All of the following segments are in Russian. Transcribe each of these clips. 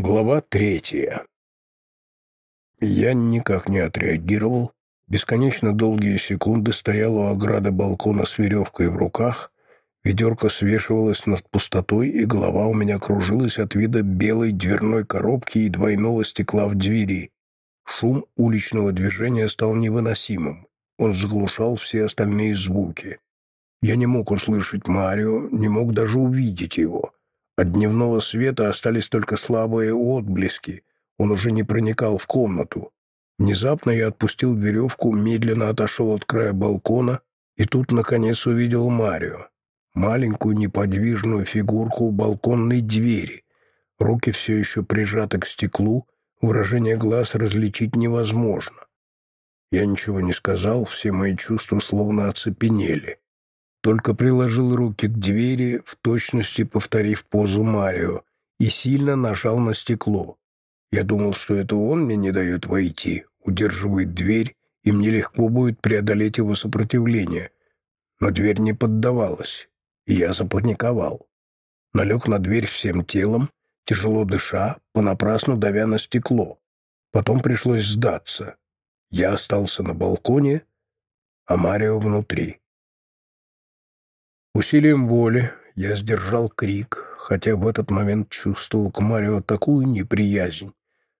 Глава третья. Я никак не отреагировал. Бесконечно долгие секунды стоял у ограды балкона с веревкой в руках. Ведерко свешивалось над пустотой, и голова у меня кружилась от вида белой дверной коробки и двойного стекла в двери. Шум уличного движения стал невыносимым. Он заглушал все остальные звуки. Я не мог услышать Марио, не мог даже увидеть его. От дневного света остались только слабые отблески. Он уже не проникал в комнату. Внезапно я отпустил веревку, медленно отошел от края балкона и тут, наконец, увидел Марио. Маленькую неподвижную фигурку у балконной двери. Руки все еще прижаты к стеклу, выражение глаз различить невозможно. Я ничего не сказал, все мои чувства словно оцепенели только приложил руки к двери, в точности повторив позу Марио, и сильно нажал на стекло. Я думал, что это он мне не дает войти, удерживает дверь, и мне легко будет преодолеть его сопротивление. Но дверь не поддавалась, и я запаниковал. Налег на дверь всем телом, тяжело дыша, понапрасну давя на стекло. Потом пришлось сдаться. Я остался на балконе, а Марио внутри. Усилием воли я сдержал крик, хотя в этот момент чувствовал к Марио такую неприязнь,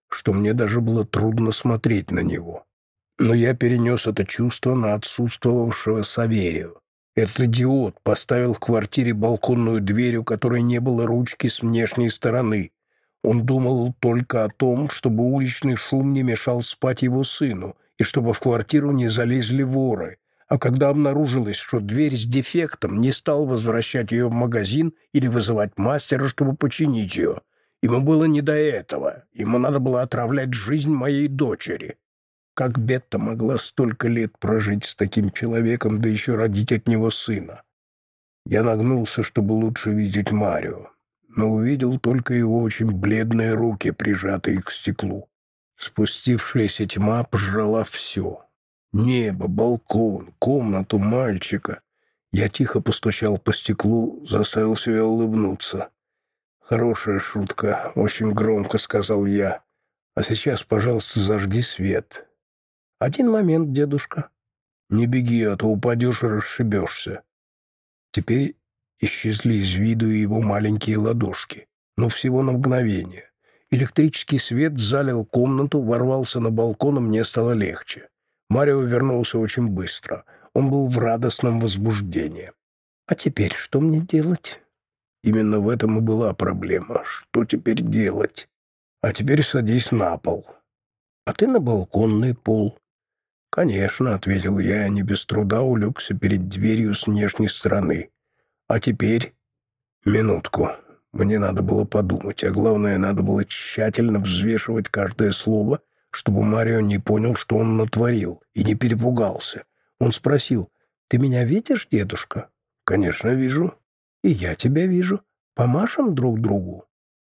что мне даже было трудно смотреть на него. Но я перенес это чувство на отсутствовавшего Саверию. Этот идиот поставил в квартире балконную дверь, у которой не было ручки с внешней стороны. Он думал только о том, чтобы уличный шум не мешал спать его сыну, и чтобы в квартиру не залезли воры, а когда обнаружилось, что дверь с дефектом, не стал возвращать ее в магазин или вызывать мастера, чтобы починить ее. Ему было не до этого. Ему надо было отравлять жизнь моей дочери. Как Бетта могла столько лет прожить с таким человеком, да еще родить от него сына? Я нагнулся, чтобы лучше видеть Марио, но увидел только его очень бледные руки, прижатые к стеклу. Спустившаяся тьма пожрала все. Небо, балкон, комнату мальчика. Я тихо постучал по стеклу, заставил себя улыбнуться. «Хорошая шутка, очень громко», — сказал я. «А сейчас, пожалуйста, зажги свет». «Один момент, дедушка». «Не беги, а то упадешь и расшибешься». Теперь исчезли из виду его маленькие ладошки, но всего на мгновение. Электрический свет залил комнату, ворвался на балкон, и мне стало легче. Марио вернулся очень быстро. Он был в радостном возбуждении. «А теперь что мне делать?» Именно в этом и была проблема. Что теперь делать? А теперь садись на пол. А ты на балконный пол. «Конечно», — ответил я, не без труда улегся перед дверью с внешней стороны. «А теперь...» «Минутку. Мне надо было подумать, а главное, надо было тщательно взвешивать каждое слово чтобы Марио не понял, что он натворил, и не перепугался. Он спросил, «Ты меня видишь, дедушка?» «Конечно, вижу». «И я тебя вижу. Помашем друг другу?»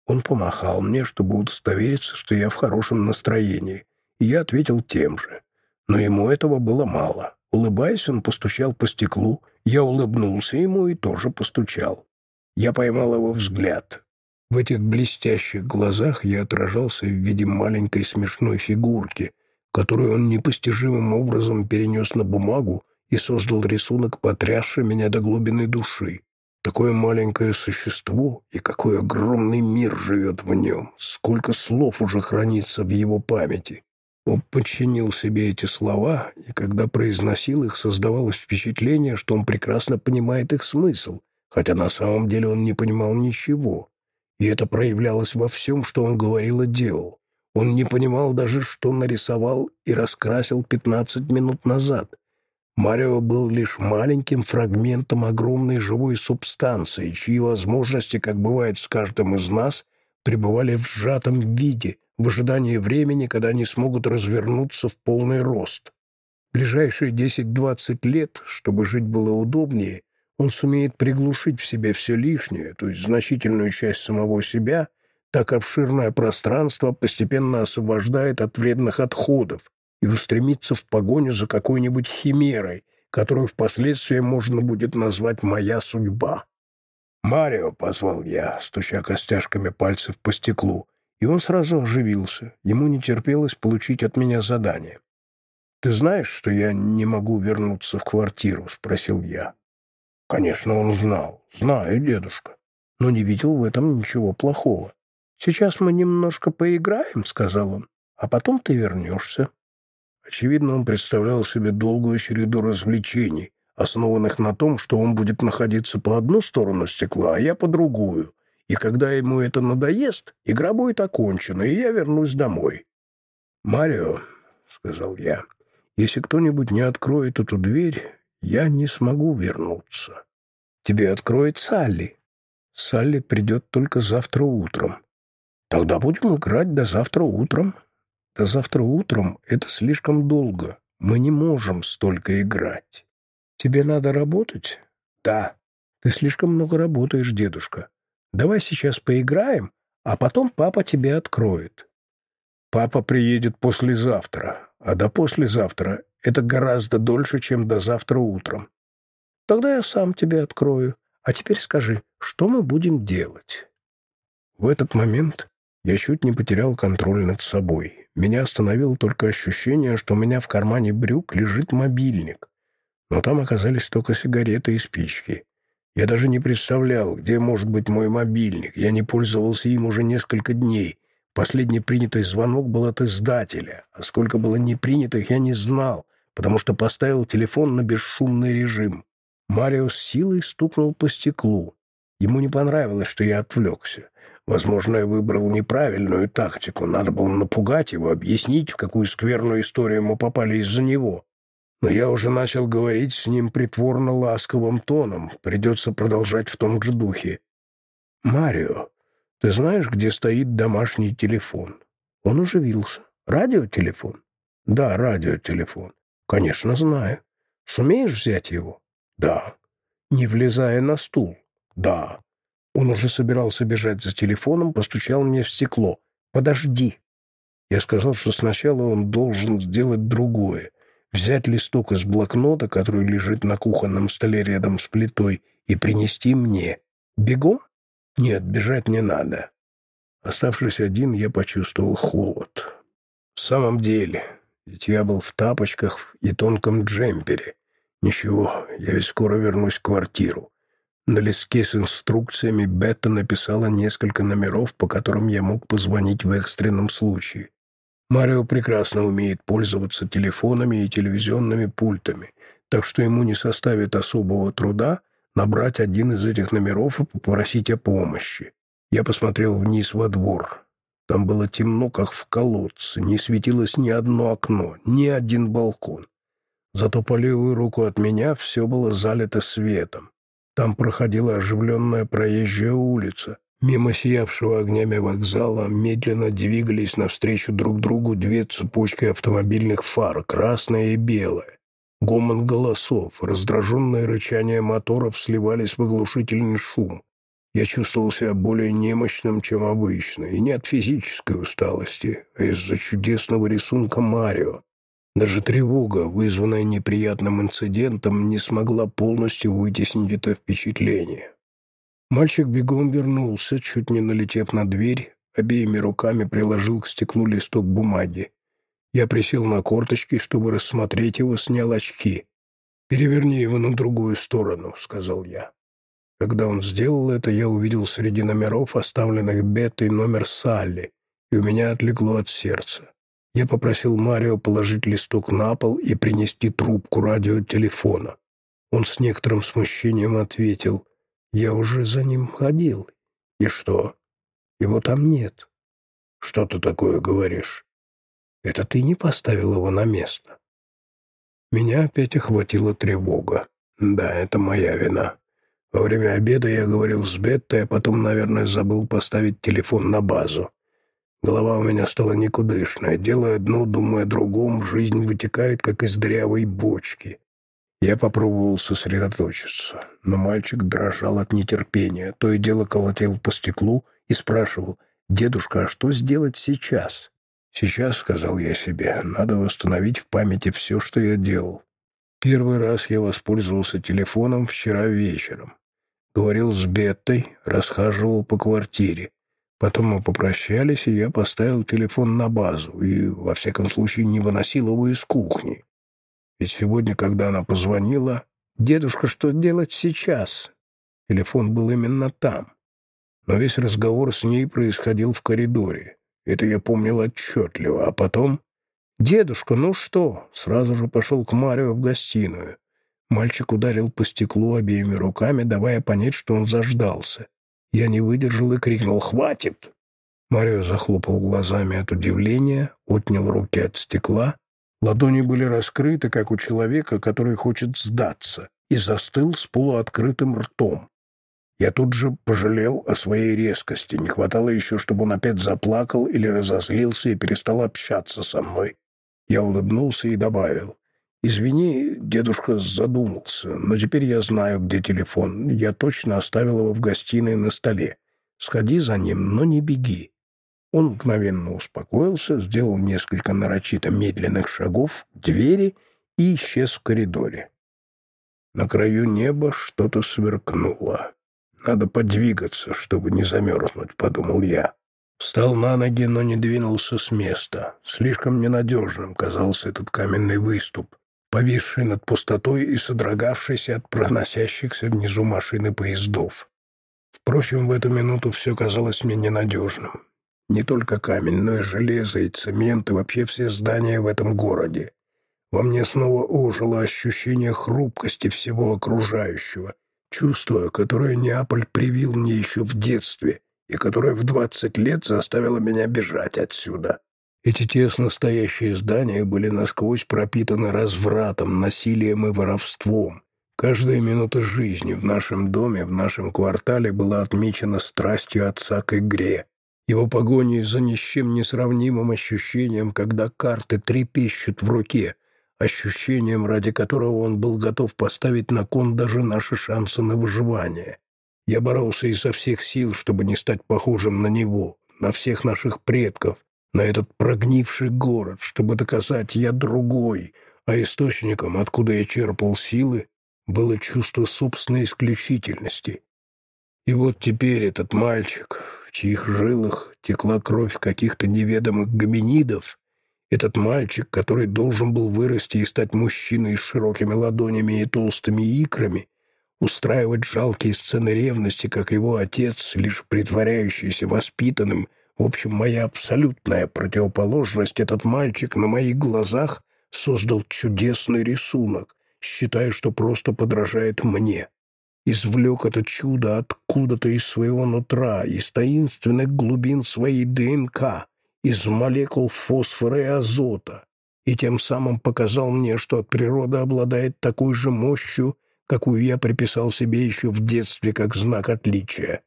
Он помахал мне, чтобы удостовериться, что я в хорошем настроении, и я ответил тем же. Но ему этого было мало. Улыбаясь, он постучал по стеклу, я улыбнулся ему и тоже постучал. Я поймал его взгляд. В этих блестящих глазах я отражался в виде маленькой смешной фигурки, которую он непостижимым образом перенес на бумагу и создал рисунок, потрясший меня до глубины души. Такое маленькое существо, и какой огромный мир живет в нем, сколько слов уже хранится в его памяти. Он подчинил себе эти слова, и когда произносил их, создавалось впечатление, что он прекрасно понимает их смысл, хотя на самом деле он не понимал ничего. И это проявлялось во всем, что он говорил и делал. Он не понимал даже, что нарисовал и раскрасил 15 минут назад. Марио был лишь маленьким фрагментом огромной живой субстанции, чьи возможности, как бывает с каждым из нас, пребывали в сжатом виде, в ожидании времени, когда они смогут развернуться в полный рост. Ближайшие 10-20 лет, чтобы жить было удобнее, он сумеет приглушить в себе все лишнее, то есть значительную часть самого себя, так обширное пространство постепенно освобождает от вредных отходов и устремится в погоню за какой-нибудь химерой, которую впоследствии можно будет назвать «моя судьба». «Марио», — позвал я, стуча костяшками пальцев по стеклу, И он сразу оживился. Ему не терпелось получить от меня задание. «Ты знаешь, что я не могу вернуться в квартиру?» — спросил я. Конечно, он знал. Знаю, дедушка. Но не видел в этом ничего плохого. «Сейчас мы немножко поиграем», — сказал он, — «а потом ты вернешься». Очевидно, он представлял себе долгую череду развлечений, основанных на том, что он будет находиться по одну сторону стекла, а я по другую. И когда ему это надоест, игра будет окончена, и я вернусь домой. «Марио», — сказал я, — «если кто-нибудь не откроет эту дверь, я не смогу вернуться. Тебе откроет Салли. Салли придет только завтра утром. Тогда будем играть до завтра утром. До завтра утром это слишком долго. Мы не можем столько играть. Тебе надо работать? Да. Ты слишком много работаешь, дедушка. Давай сейчас поиграем, а потом папа тебе откроет. Папа приедет послезавтра, а до послезавтра это гораздо дольше, чем до завтра утром. Тогда я сам тебе открою. А теперь скажи, что мы будем делать?» В этот момент я чуть не потерял контроль над собой. Меня остановило только ощущение, что у меня в кармане брюк лежит мобильник. Но там оказались только сигареты и спички. Я даже не представлял, где может быть мой мобильник. Я не пользовался им уже несколько дней. Последний принятый звонок был от издателя, а сколько было непринятых, я не знал потому что поставил телефон на бесшумный режим. Марио с силой стукнул по стеклу. Ему не понравилось, что я отвлекся. Возможно, я выбрал неправильную тактику. Надо было напугать его, объяснить, в какую скверную историю мы попали из-за него. Но я уже начал говорить с ним притворно ласковым тоном. Придется продолжать в том же духе. «Марио, ты знаешь, где стоит домашний телефон?» Он оживился. «Радиотелефон?» «Да, радиотелефон. «Конечно, знаю. Сумеешь взять его?» «Да». «Не влезая на стул?» «Да». Он уже собирался бежать за телефоном, постучал мне в стекло. «Подожди». Я сказал, что сначала он должен сделать другое. Взять листок из блокнота, который лежит на кухонном столе рядом с плитой, и принести мне. «Бегом?» «Нет, бежать не надо». Оставшись один, я почувствовал холод. В самом деле, ведь я был в тапочках и тонком джемпере. Ничего, я ведь скоро вернусь в квартиру. На листке с инструкциями Бетта написала несколько номеров, по которым я мог позвонить в экстренном случае. Марио прекрасно умеет пользоваться телефонами и телевизионными пультами, так что ему не составит особого труда набрать один из этих номеров и попросить о помощи. Я посмотрел вниз во двор. Там было темно, как в колодце, не светилось ни одно окно, ни один балкон. Зато по левую руку от меня все было залито светом. Там проходила оживленная проезжая улица. Мимо сиявшего огнями вокзала медленно двигались навстречу друг другу две цепочки автомобильных фар, красная и белая. Гомон голосов, раздраженное рычание моторов сливались в оглушительный шум. Я чувствовал себя более немощным, чем обычно, и не от физической усталости, а из-за чудесного рисунка Марио. Даже тревога, вызванная неприятным инцидентом, не смогла полностью вытеснить это впечатление. Мальчик бегом вернулся, чуть не налетев на дверь, обеими руками приложил к стеклу листок бумаги. Я присел на корточки, чтобы рассмотреть его, снял очки. «Переверни его на другую сторону», — сказал я. Когда он сделал это, я увидел среди номеров, оставленных Беттой, номер Салли, и у меня отлегло от сердца. Я попросил Марио положить листок на пол и принести трубку радиотелефона. Он с некоторым смущением ответил, «Я уже за ним ходил». «И что?» «Его там нет». «Что ты такое говоришь?» «Это ты не поставил его на место». Меня опять охватила тревога. «Да, это моя вина. Во время обеда я говорил с Беттой, а потом, наверное, забыл поставить телефон на базу. Голова у меня стала никудышная. Делая одно, думая о другом, жизнь вытекает, как из дрявой бочки. Я попробовал сосредоточиться, но мальчик дрожал от нетерпения. То и дело колотил по стеклу и спрашивал, «Дедушка, а что сделать сейчас?» «Сейчас», — сказал я себе, — «надо восстановить в памяти все, что я делал. Первый раз я воспользовался телефоном вчера вечером. Говорил с Беттой, расхаживал по квартире. Потом мы попрощались, и я поставил телефон на базу и, во всяком случае, не выносил его из кухни. Ведь сегодня, когда она позвонила, «Дедушка, что делать сейчас?» Телефон был именно там. Но весь разговор с ней происходил в коридоре. Это я помнил отчетливо. А потом... «Дедушка, ну что?» Сразу же пошел к Марио в гостиную. Мальчик ударил по стеклу обеими руками, давая понять, что он заждался. Я не выдержал и крикнул «Хватит!». Марио захлопал глазами от удивления, отнял руки от стекла. Ладони были раскрыты, как у человека, который хочет сдаться, и застыл с полуоткрытым ртом. Я тут же пожалел о своей резкости. Не хватало еще, чтобы он опять заплакал или разозлился и перестал общаться со мной. Я улыбнулся и добавил. «Извини, дедушка задумался, но теперь я знаю, где телефон. Я точно оставил его в гостиной на столе. Сходи за ним, но не беги». Он мгновенно успокоился, сделал несколько нарочито медленных шагов к двери и исчез в коридоре. На краю неба что-то сверкнуло. «Надо подвигаться, чтобы не замерзнуть», — подумал я. Встал на ноги, но не двинулся с места. Слишком ненадежным казался этот каменный выступ повисший над пустотой и содрогавшийся от проносящихся внизу машины поездов. Впрочем, в эту минуту все казалось мне ненадежным. Не только камень, но и железо, и цемент, и вообще все здания в этом городе. Во мне снова ожило ощущение хрупкости всего окружающего, чувство, которое Неаполь привил мне еще в детстве и которое в двадцать лет заставило меня бежать отсюда. Эти тесно стоящие здания были насквозь пропитаны развратом, насилием и воровством. Каждая минута жизни в нашем доме, в нашем квартале была отмечена страстью отца к игре. Его погоней за ни с чем несравнимым ощущением, когда карты трепещут в руке, ощущением, ради которого он был готов поставить на кон даже наши шансы на выживание. Я боролся изо всех сил, чтобы не стать похожим на него, на всех наших предков, на этот прогнивший город, чтобы доказать я другой, а источником, откуда я черпал силы, было чувство собственной исключительности. И вот теперь этот мальчик, в чьих жилах текла кровь каких-то неведомых гоминидов, этот мальчик, который должен был вырасти и стать мужчиной с широкими ладонями и толстыми икрами, устраивать жалкие сцены ревности, как его отец, лишь притворяющийся воспитанным в общем, моя абсолютная противоположность, этот мальчик на моих глазах создал чудесный рисунок, считая, что просто подражает мне. Извлек это чудо откуда-то из своего нутра, из таинственных глубин своей ДНК, из молекул фосфора и азота, и тем самым показал мне, что от природы обладает такой же мощью, какую я приписал себе еще в детстве как знак отличия.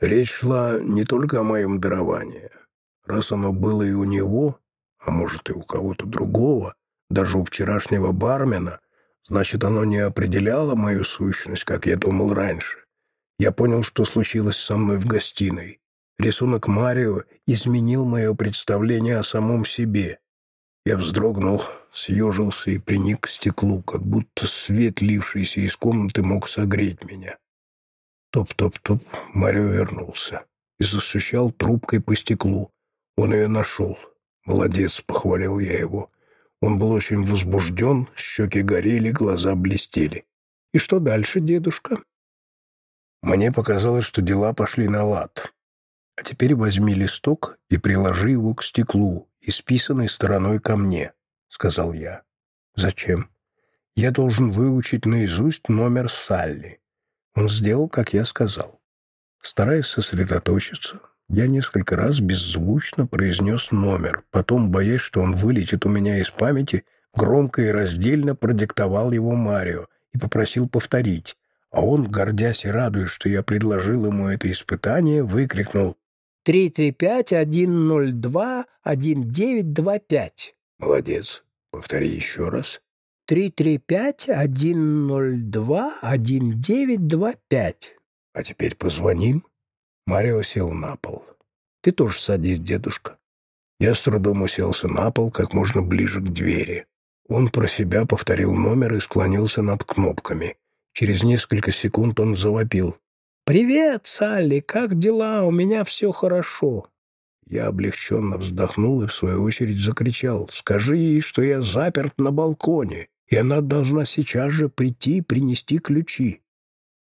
Речь шла не только о моем даровании. Раз оно было и у него, а может и у кого-то другого, даже у вчерашнего бармена, значит, оно не определяло мою сущность, как я думал раньше. Я понял, что случилось со мной в гостиной. Рисунок Марио изменил мое представление о самом себе. Я вздрогнул, съежился и приник к стеклу, как будто свет, лившийся из комнаты, мог согреть меня. Топ-топ-топ, Марио вернулся и застучал трубкой по стеклу. Он ее нашел. Молодец, похвалил я его. Он был очень возбужден, щеки горели, глаза блестели. И что дальше, дедушка? Мне показалось, что дела пошли на лад. А теперь возьми листок и приложи его к стеклу, исписанной стороной ко мне, сказал я. Зачем? Я должен выучить наизусть номер Салли. Он сделал, как я сказал. Стараясь сосредоточиться, я несколько раз беззвучно произнес номер, потом, боясь, что он вылетит у меня из памяти, громко и раздельно продиктовал его Марио и попросил повторить, а он, гордясь и радуясь, что я предложил ему это испытание, выкрикнул «335-102-1925». «Молодец. Повтори еще раз». Три три пять один ноль два один девять два пять. А теперь позвоним. Марио сел на пол. Ты тоже садись, дедушка. Я с трудом уселся на пол как можно ближе к двери. Он про себя повторил номер и склонился над кнопками. Через несколько секунд он завопил. «Привет, Салли! Как дела? У меня все хорошо!» Я облегченно вздохнул и, в свою очередь, закричал. «Скажи ей, что я заперт на балконе, и она должна сейчас же прийти и принести ключи».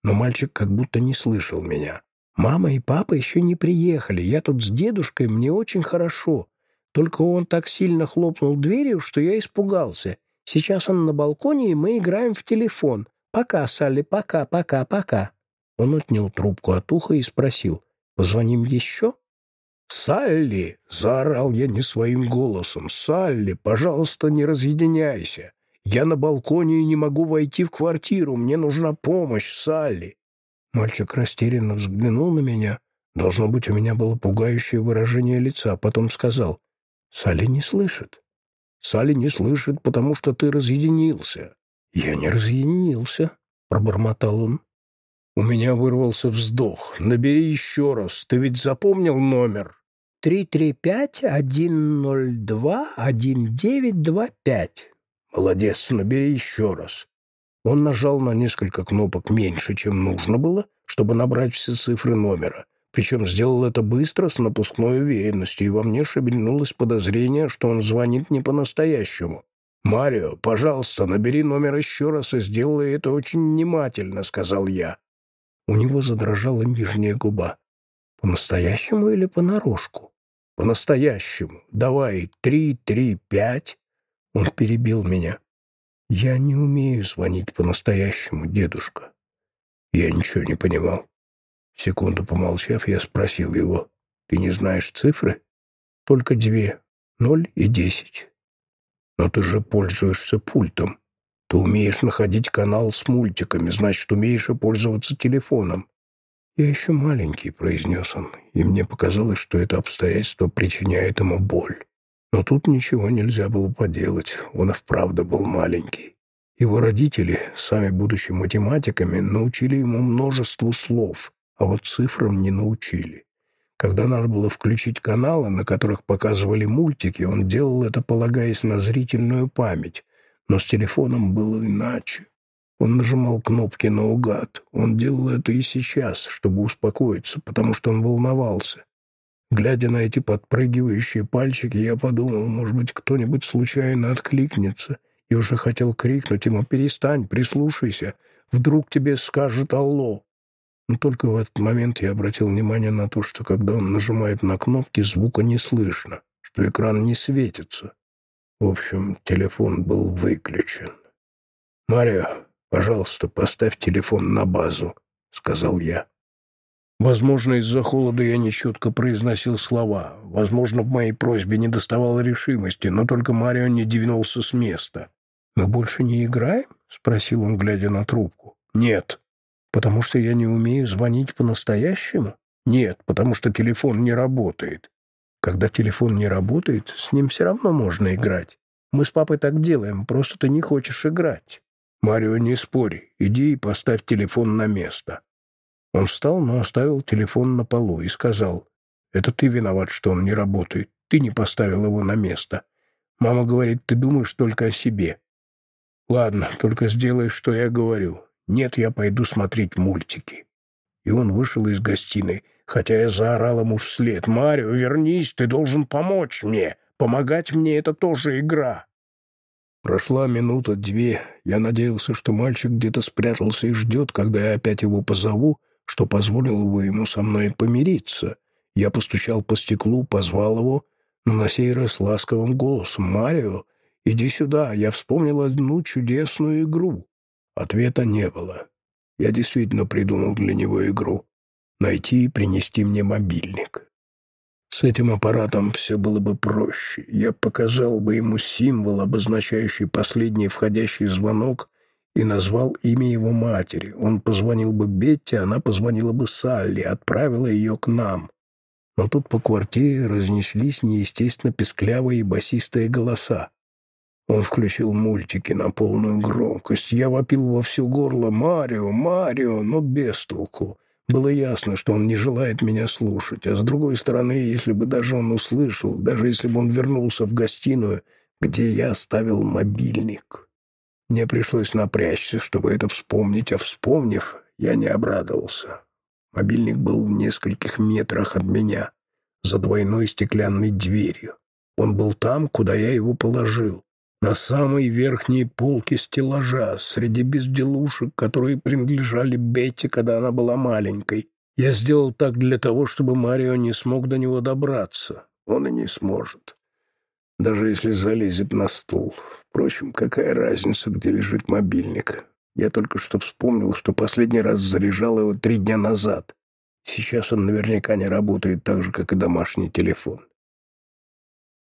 Но мальчик как будто не слышал меня. «Мама и папа еще не приехали. Я тут с дедушкой, мне очень хорошо. Только он так сильно хлопнул дверью, что я испугался. Сейчас он на балконе, и мы играем в телефон. Пока, Салли, пока, пока, пока». Он отнял трубку от уха и спросил. «Позвоним еще?» «Салли!» — заорал я не своим голосом. «Салли, пожалуйста, не разъединяйся. Я на балконе и не могу войти в квартиру. Мне нужна помощь, Салли!» Мальчик растерянно взглянул на меня. Должно быть, у меня было пугающее выражение лица. Потом сказал, «Салли не слышит». «Салли не слышит, потому что ты разъединился». «Я не разъединился», — пробормотал он. У меня вырвался вздох. «Набери еще раз. Ты ведь запомнил номер?» «335-102-1925». «Молодец, набери еще раз». Он нажал на несколько кнопок меньше, чем нужно было, чтобы набрать все цифры номера. Причем сделал это быстро, с напускной уверенностью, и во мне шевельнулось подозрение, что он звонит не по-настоящему. «Марио, пожалуйста, набери номер еще раз и сделай это очень внимательно», — сказал я. У него задрожала нижняя губа. По-настоящему или понарошку? По-настоящему. Давай, три, три, пять. Он перебил меня. Я не умею звонить по-настоящему, дедушка. Я ничего не понимал. Секунду помолчав, я спросил его. Ты не знаешь цифры? Только две. Ноль и десять. Но ты же пользуешься пультом. Ты умеешь находить канал с мультиками, значит, умеешь и пользоваться телефоном. «Я еще маленький», — произнес он, и мне показалось, что это обстоятельство причиняет ему боль. Но тут ничего нельзя было поделать, он и вправду был маленький. Его родители, сами будучи математиками, научили ему множеству слов, а вот цифрам не научили. Когда надо было включить каналы, на которых показывали мультики, он делал это, полагаясь на зрительную память, но с телефоном было иначе. Он нажимал кнопки наугад. Он делал это и сейчас, чтобы успокоиться, потому что он волновался. Глядя на эти подпрыгивающие пальчики, я подумал, может быть, кто-нибудь случайно откликнется, и уже хотел крикнуть ему «Перестань, прислушайся, вдруг тебе скажет Алло». Но только в этот момент я обратил внимание на то, что когда он нажимает на кнопки, звука не слышно, что экран не светится. В общем, телефон был выключен. «Марио, пожалуйста, поставь телефон на базу», — сказал я. Возможно, из-за холода я нечетко произносил слова. Возможно, в моей просьбе не доставало решимости, но только Марио не двинулся с места. «Мы больше не играем?» — спросил он, глядя на трубку. «Нет». «Потому что я не умею звонить по-настоящему?» «Нет, потому что телефон не работает. Когда телефон не работает, с ним все равно можно играть. Мы с папой так делаем, просто ты не хочешь играть. Марио, не спорь, иди и поставь телефон на место. Он встал, но оставил телефон на полу и сказал, «Это ты виноват, что он не работает. Ты не поставил его на место. Мама говорит, ты думаешь только о себе. Ладно, только сделай, что я говорю. Нет, я пойду смотреть мультики». И он вышел из гостиной, хотя я заорал ему вслед. «Марио, вернись, ты должен помочь мне. Помогать мне — это тоже игра». Прошла минута-две. Я надеялся, что мальчик где-то спрятался и ждет, когда я опять его позову, что позволило бы ему со мной помириться. Я постучал по стеклу, позвал его, но на сей раз ласковым голосом. «Марио, иди сюда, я вспомнил одну чудесную игру». Ответа не было. Я действительно придумал для него игру найти и принести мне мобильник. С этим аппаратом все было бы проще. Я показал бы ему символ, обозначающий последний входящий звонок, и назвал имя его матери. Он позвонил бы Бетте, она позвонила бы Салли, отправила ее к нам. Но тут по квартире разнеслись неестественно песклявые и басистые голоса. Он включил мультики на полную громкость. Я вопил во всю горло «Марио! Марио!», но без толку. Было ясно, что он не желает меня слушать, а с другой стороны, если бы даже он услышал, даже если бы он вернулся в гостиную, где я оставил мобильник, мне пришлось напрячься, чтобы это вспомнить, а вспомнив, я не обрадовался. Мобильник был в нескольких метрах от меня, за двойной стеклянной дверью. Он был там, куда я его положил, на самой верхней полке стеллажа, среди безделушек, которые принадлежали Бетти, когда она была маленькой. Я сделал так для того, чтобы Марио не смог до него добраться. Он и не сможет. Даже если залезет на стул. Впрочем, какая разница, где лежит мобильник? Я только что вспомнил, что последний раз заряжал его три дня назад. Сейчас он наверняка не работает так же, как и домашний телефон.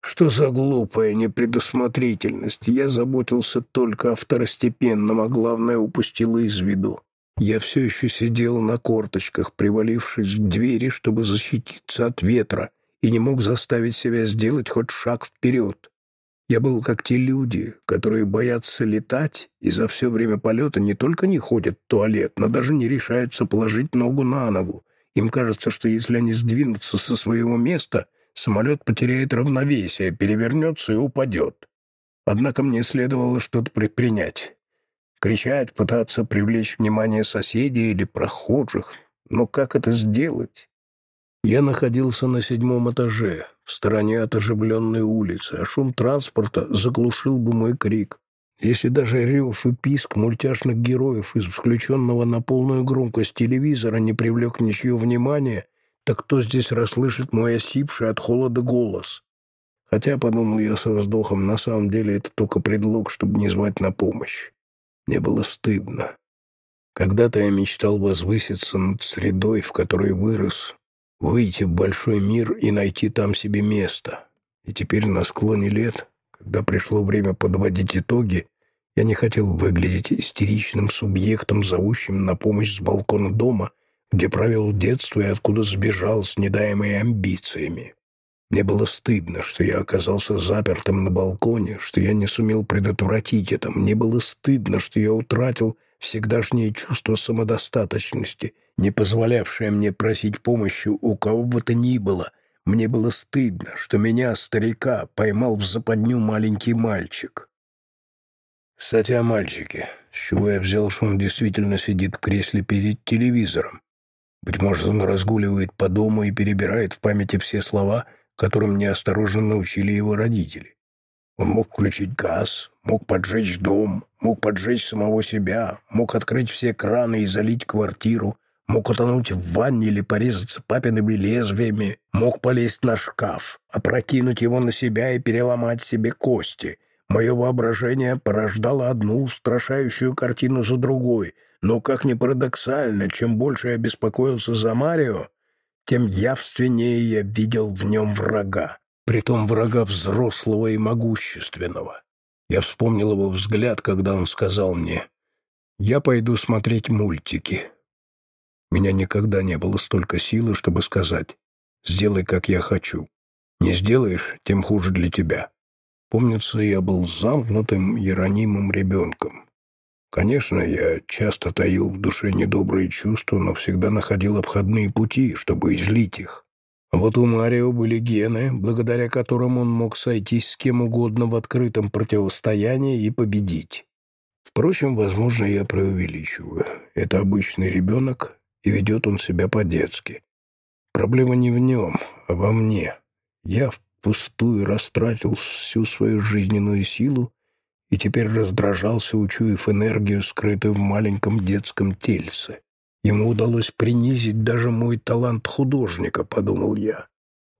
Что за глупая непредусмотрительность? Я заботился только о второстепенном, а главное упустил из виду. Я все еще сидел на корточках, привалившись к двери, чтобы защититься от ветра, и не мог заставить себя сделать хоть шаг вперед. Я был как те люди, которые боятся летать и за все время полета не только не ходят в туалет, но даже не решаются положить ногу на ногу. Им кажется, что если они сдвинутся со своего места, самолет потеряет равновесие, перевернется и упадет. Однако мне следовало что-то предпринять. Кричать, пытаться привлечь внимание соседей или прохожих. Но как это сделать? Я находился на седьмом этаже, в стороне от оживленной улицы, а шум транспорта заглушил бы мой крик. Если даже рев и писк мультяшных героев из включенного на полную громкость телевизора не привлек ничье внимание, так кто здесь расслышит мой осипший от холода голос? Хотя, подумал я со вздохом, на самом деле это только предлог, чтобы не звать на помощь. Мне было стыдно. Когда-то я мечтал возвыситься над средой, в которой вырос, выйти в большой мир и найти там себе место. И теперь на склоне лет, когда пришло время подводить итоги, я не хотел выглядеть истеричным субъектом, зовущим на помощь с балкона дома, где провел детство и откуда сбежал с недаемыми амбициями. Мне было стыдно, что я оказался запертым на балконе, что я не сумел предотвратить это. Мне было стыдно, что я утратил всегдашнее чувство самодостаточности, не позволявшее мне просить помощи у кого бы то ни было. Мне было стыдно, что меня, старика, поймал в западню маленький мальчик. Кстати, о мальчике. С чего я взял, что он действительно сидит в кресле перед телевизором? Быть может, он разгуливает по дому и перебирает в памяти все слова, которым неосторожно научили его родители. Он мог включить газ, мог поджечь дом, мог поджечь самого себя, мог открыть все краны и залить квартиру, мог утонуть в ванне или порезаться папиными лезвиями, мог полезть на шкаф, опрокинуть его на себя и переломать себе кости. Мое воображение порождало одну устрашающую картину за другой, но, как ни парадоксально, чем больше я беспокоился за Марио, тем явственнее я видел в нем врага, притом врага взрослого и могущественного. Я вспомнил его взгляд, когда он сказал мне, «Я пойду смотреть мультики». Меня никогда не было столько силы, чтобы сказать, «Сделай, как я хочу». Не сделаешь, тем хуже для тебя. Помнится, я был замкнутым, яронимым ребенком. Конечно, я часто таил в душе недобрые чувства, но всегда находил обходные пути, чтобы излить их. Вот у Марио были гены, благодаря которым он мог сойтись с кем угодно в открытом противостоянии и победить. Впрочем, возможно, я преувеличиваю. Это обычный ребенок, и ведет он себя по-детски. Проблема не в нем, а во мне. Я впустую растратил всю свою жизненную силу, и теперь раздражался, учуяв энергию, скрытую в маленьком детском тельце. Ему удалось принизить даже мой талант художника, подумал я.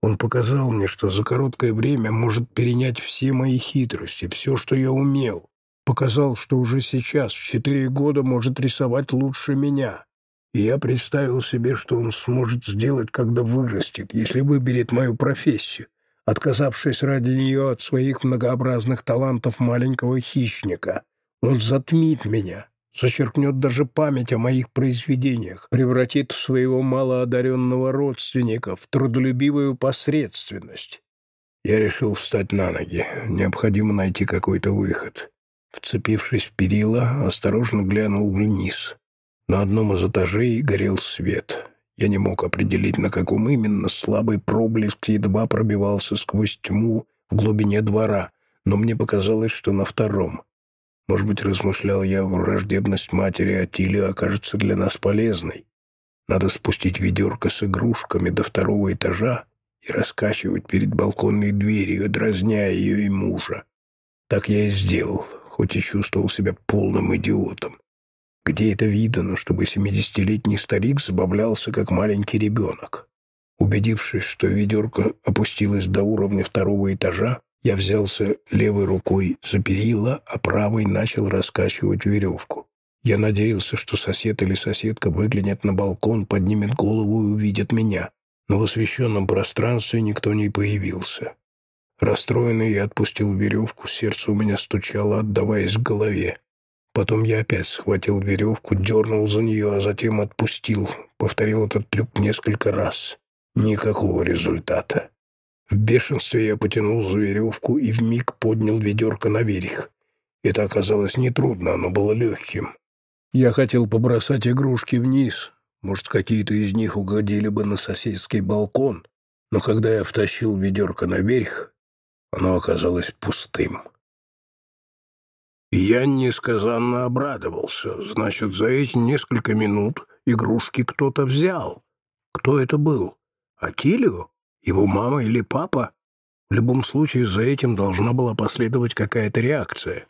Он показал мне, что за короткое время может перенять все мои хитрости, все, что я умел. Показал, что уже сейчас, в четыре года, может рисовать лучше меня. И я представил себе, что он сможет сделать, когда вырастет, если выберет мою профессию отказавшись ради нее от своих многообразных талантов маленького хищника. Он затмит меня, зачеркнет даже память о моих произведениях, превратит в своего малоодаренного родственника в трудолюбивую посредственность. Я решил встать на ноги. Необходимо найти какой-то выход. Вцепившись в перила, осторожно глянул вниз. На одном из этажей горел свет. Я не мог определить, на каком именно слабый проблеск едва пробивался сквозь тьму в глубине двора, но мне показалось, что на втором. Может быть, размышлял я, враждебность матери Атилии окажется для нас полезной. Надо спустить ведерко с игрушками до второго этажа и раскачивать перед балконной дверью, дразня ее и мужа. Так я и сделал, хоть и чувствовал себя полным идиотом. Где это видано, чтобы семидесятилетний старик забавлялся, как маленький ребенок? Убедившись, что ведерко опустилось до уровня второго этажа, я взялся левой рукой за перила, а правой начал раскачивать веревку. Я надеялся, что сосед или соседка выглянет на балкон, поднимет голову и увидит меня. Но в освещенном пространстве никто не появился. Расстроенный я отпустил веревку, сердце у меня стучало, отдаваясь голове. Потом я опять схватил веревку, дернул за нее, а затем отпустил. Повторил этот трюк несколько раз. Никакого результата. В бешенстве я потянул за веревку и вмиг поднял ведерко наверх. Это оказалось нетрудно, оно было легким. Я хотел побросать игрушки вниз. Может, какие-то из них угодили бы на соседский балкон. Но когда я втащил ведерко наверх, оно оказалось пустым. Я несказанно обрадовался. Значит, за эти несколько минут игрушки кто-то взял. Кто это был? Атилио? Его мама или папа? В любом случае, за этим должна была последовать какая-то реакция.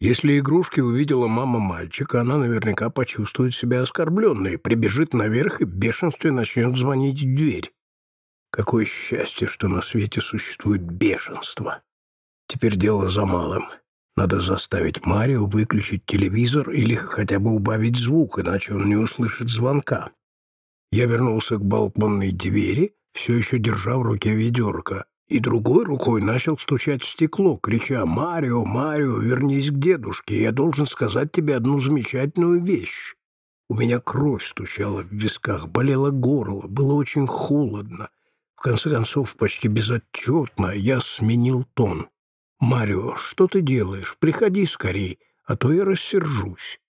Если игрушки увидела мама мальчика, она наверняка почувствует себя оскорбленной, прибежит наверх и в бешенстве начнет звонить в дверь. Какое счастье, что на свете существует бешенство. Теперь дело за малым. Надо заставить Марио выключить телевизор или хотя бы убавить звук, иначе он не услышит звонка. Я вернулся к балконной двери, все еще держа в руке ведерко, и другой рукой начал стучать в стекло, крича «Марио, Марио, вернись к дедушке, я должен сказать тебе одну замечательную вещь». У меня кровь стучала в висках, болело горло, было очень холодно. В конце концов, почти безотчетно я сменил тон. «Марио, что ты делаешь? Приходи скорей, а то я рассержусь».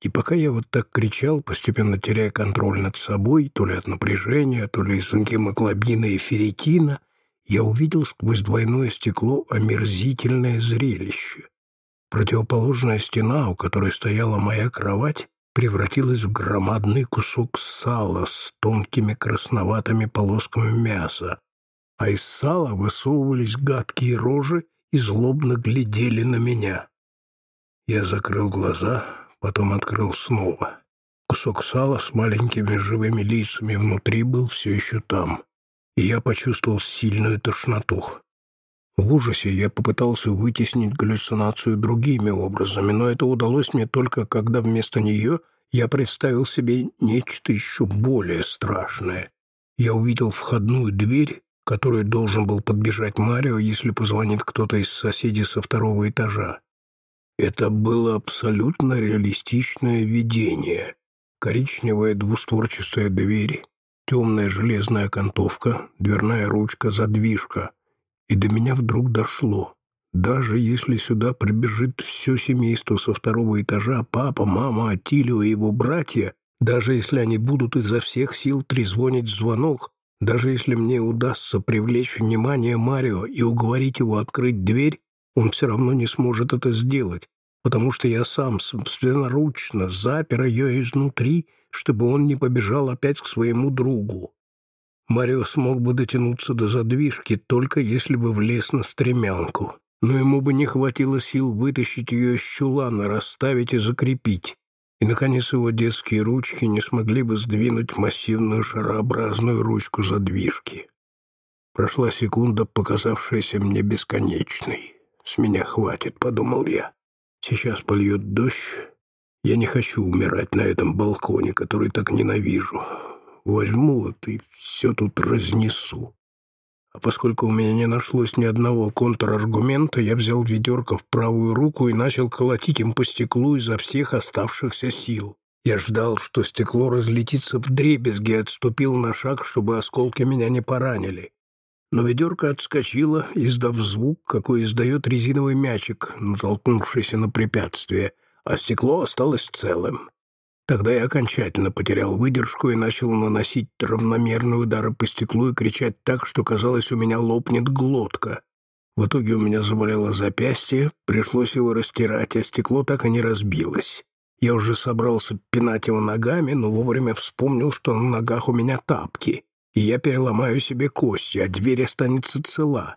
И пока я вот так кричал, постепенно теряя контроль над собой, то ли от напряжения, то ли из гемоглобина и ферритина, я увидел сквозь двойное стекло омерзительное зрелище. Противоположная стена, у которой стояла моя кровать, превратилась в громадный кусок сала с тонкими красноватыми полосками мяса, а из сала высовывались гадкие рожи и злобно глядели на меня. Я закрыл глаза, потом открыл снова. Кусок сала с маленькими живыми лицами внутри был все еще там, и я почувствовал сильную тошноту. В ужасе я попытался вытеснить галлюцинацию другими образами, но это удалось мне только когда вместо нее я представил себе нечто еще более страшное. Я увидел входную дверь, к которой должен был подбежать Марио, если позвонит кто-то из соседей со второго этажа. Это было абсолютно реалистичное видение. Коричневая двустворчатая дверь, темная железная окантовка, дверная ручка, задвижка. И до меня вдруг дошло. Даже если сюда прибежит все семейство со второго этажа, папа, мама, Атилио и его братья, даже если они будут изо всех сил трезвонить в звонок, даже если мне удастся привлечь внимание Марио и уговорить его открыть дверь, он все равно не сможет это сделать, потому что я сам собственноручно запер ее изнутри, чтобы он не побежал опять к своему другу. Марио смог бы дотянуться до задвижки, только если бы влез на стремянку но ему бы не хватило сил вытащить ее из чулана, расставить и закрепить. И, наконец, его детские ручки не смогли бы сдвинуть массивную шарообразную ручку задвижки. Прошла секунда, показавшаяся мне бесконечной. «С меня хватит», — подумал я. «Сейчас польет дождь. Я не хочу умирать на этом балконе, который так ненавижу. Возьму вот и все тут разнесу». А поскольку у меня не нашлось ни одного контраргумента, я взял ведерко в правую руку и начал колотить им по стеклу изо всех оставшихся сил. Я ждал, что стекло разлетится в дребезги, отступил на шаг, чтобы осколки меня не поранили. Но ведерко отскочило, издав звук, какой издает резиновый мячик, натолкнувшийся на препятствие, а стекло осталось целым. Тогда я окончательно потерял выдержку и начал наносить равномерные удары по стеклу и кричать так, что казалось, у меня лопнет глотка. В итоге у меня заболело запястье, пришлось его растирать, а стекло так и не разбилось. Я уже собрался пинать его ногами, но вовремя вспомнил, что на ногах у меня тапки, и я переломаю себе кости, а дверь останется цела.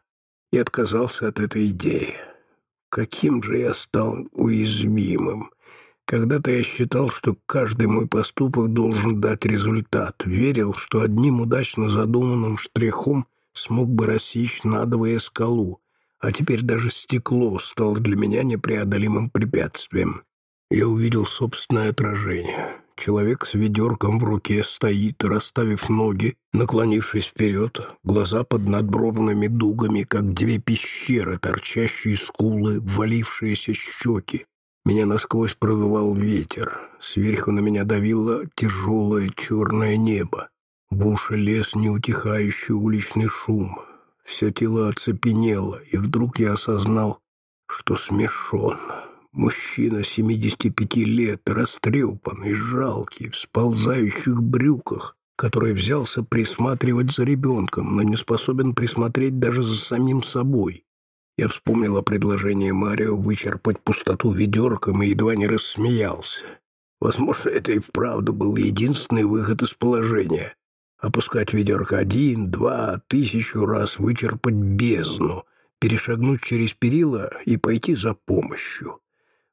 И отказался от этой идеи. Каким же я стал уязвимым. Когда-то я считал, что каждый мой поступок должен дать результат. Верил, что одним удачно задуманным штрихом смог бы рассечь надвое скалу, а теперь даже стекло стало для меня непреодолимым препятствием. Я увидел собственное отражение. Человек с ведерком в руке стоит, расставив ноги, наклонившись вперед, глаза под надбровными дугами, как две пещеры, торчащие скулы, ввалившиеся щеки. Меня насквозь продувал ветер. Сверху на меня давило тяжелое черное небо. В уши лез неутихающий уличный шум. Все тело оцепенело, и вдруг я осознал, что смешон. Мужчина 75 лет, растрепанный, жалкий, в сползающих брюках, который взялся присматривать за ребенком, но не способен присмотреть даже за самим собой. Я вспомнил о предложении Марио вычерпать пустоту ведерком и едва не рассмеялся. Возможно, это и вправду был единственный выход из положения. Опускать ведерко один, два, тысячу раз, вычерпать бездну, перешагнуть через перила и пойти за помощью.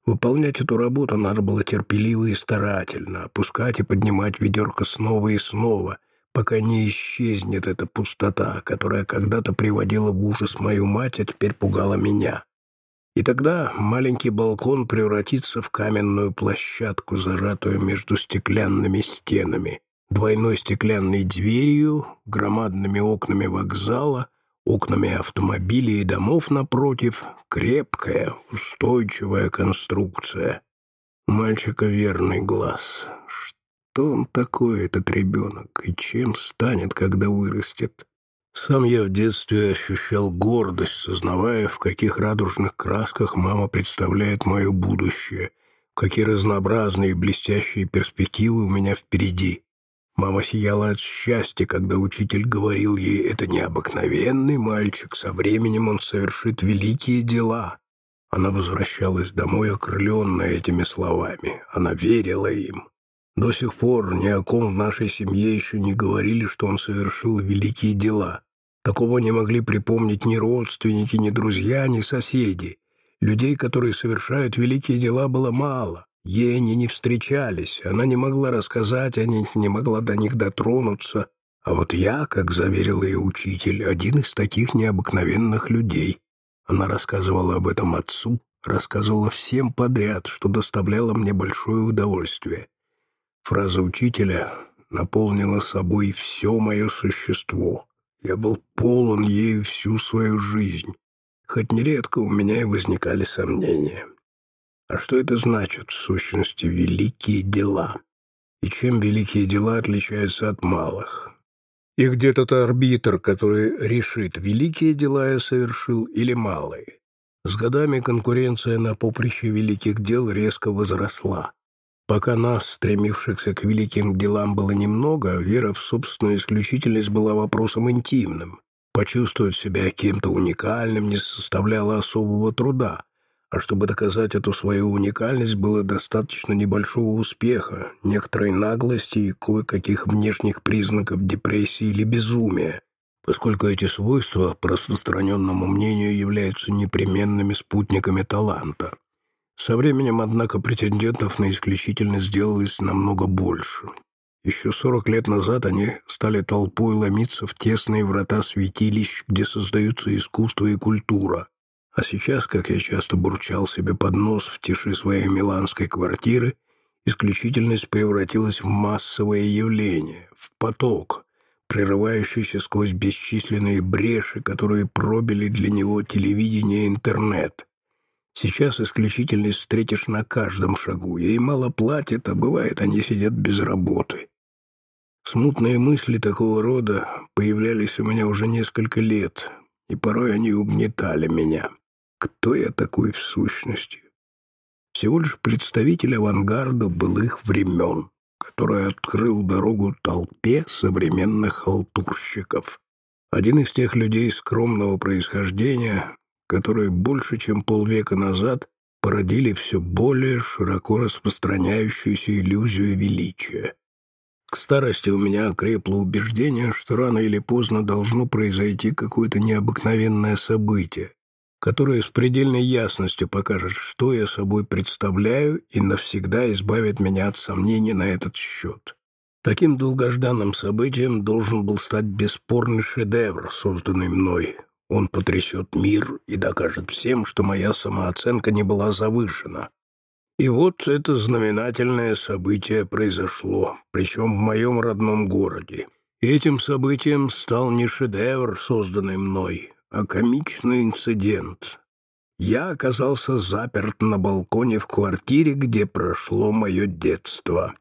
Выполнять эту работу надо было терпеливо и старательно, опускать и поднимать ведерко снова и снова, пока не исчезнет эта пустота, которая когда-то приводила в ужас мою мать, а теперь пугала меня. И тогда маленький балкон превратится в каменную площадку, зажатую между стеклянными стенами, двойной стеклянной дверью, громадными окнами вокзала — окнами автомобилей и домов напротив, крепкая, устойчивая конструкция. Мальчика верный глаз. Что он такой, этот ребенок, и чем станет, когда вырастет? Сам я в детстве ощущал гордость, сознавая, в каких радужных красках мама представляет мое будущее, какие разнообразные и блестящие перспективы у меня впереди. Мама сияла от счастья, когда учитель говорил ей, это необыкновенный мальчик, со временем он совершит великие дела. Она возвращалась домой, окрыленная этими словами. Она верила им. До сих пор ни о ком в нашей семье еще не говорили, что он совершил великие дела. Такого не могли припомнить ни родственники, ни друзья, ни соседи. Людей, которые совершают великие дела, было мало. Ей они не встречались, она не могла рассказать о них, не могла до них дотронуться. А вот я, как заверил ее учитель, один из таких необыкновенных людей. Она рассказывала об этом отцу, рассказывала всем подряд, что доставляло мне большое удовольствие. Фраза учителя наполнила собой все мое существо. Я был полон ею всю свою жизнь, хоть нередко у меня и возникали сомнения. А что это значит, в сущности, великие дела? И чем великие дела отличаются от малых? И где тот арбитр, который решит, великие дела я совершил или малые? С годами конкуренция на поприще великих дел резко возросла. Пока нас, стремившихся к великим делам, было немного, вера в собственную исключительность была вопросом интимным. Почувствовать себя кем-то уникальным не составляло особого труда. А чтобы доказать эту свою уникальность, было достаточно небольшого успеха, некоторой наглости и кое-каких внешних признаков депрессии или безумия, поскольку эти свойства, по распространенному мнению, являются непременными спутниками таланта. Со временем, однако, претендентов на исключительность сделалось намного больше. Еще 40 лет назад они стали толпой ломиться в тесные врата святилищ, где создаются искусство и культура, а сейчас, как я часто бурчал себе под нос в тиши своей миланской квартиры, исключительность превратилась в массовое явление, в поток, прерывающийся сквозь бесчисленные бреши, которые пробили для него телевидение и интернет. Сейчас исключительность встретишь на каждом шагу. Ей мало платят, а бывает, они сидят без работы. Смутные мысли такого рода появлялись у меня уже несколько лет, и порой они угнетали меня. Кто я такой в сущности? Всего лишь представитель авангарда былых времен, который открыл дорогу толпе современных халтурщиков. Один из тех людей скромного происхождения, которые больше, чем полвека назад породили все более широко распространяющуюся иллюзию величия. К старости у меня окрепло убеждение, что рано или поздно должно произойти какое-то необыкновенное событие, которое с предельной ясностью покажет, что я собой представляю и навсегда избавит меня от сомнений на этот счет. Таким долгожданным событием должен был стать бесспорный шедевр, созданный мной. Он потрясет мир и докажет всем, что моя самооценка не была завышена, и вот это знаменательное событие произошло, причем в моем родном городе. этим событием стал не шедевр, созданный мной, а комичный инцидент. Я оказался заперт на балконе в квартире, где прошло мое детство.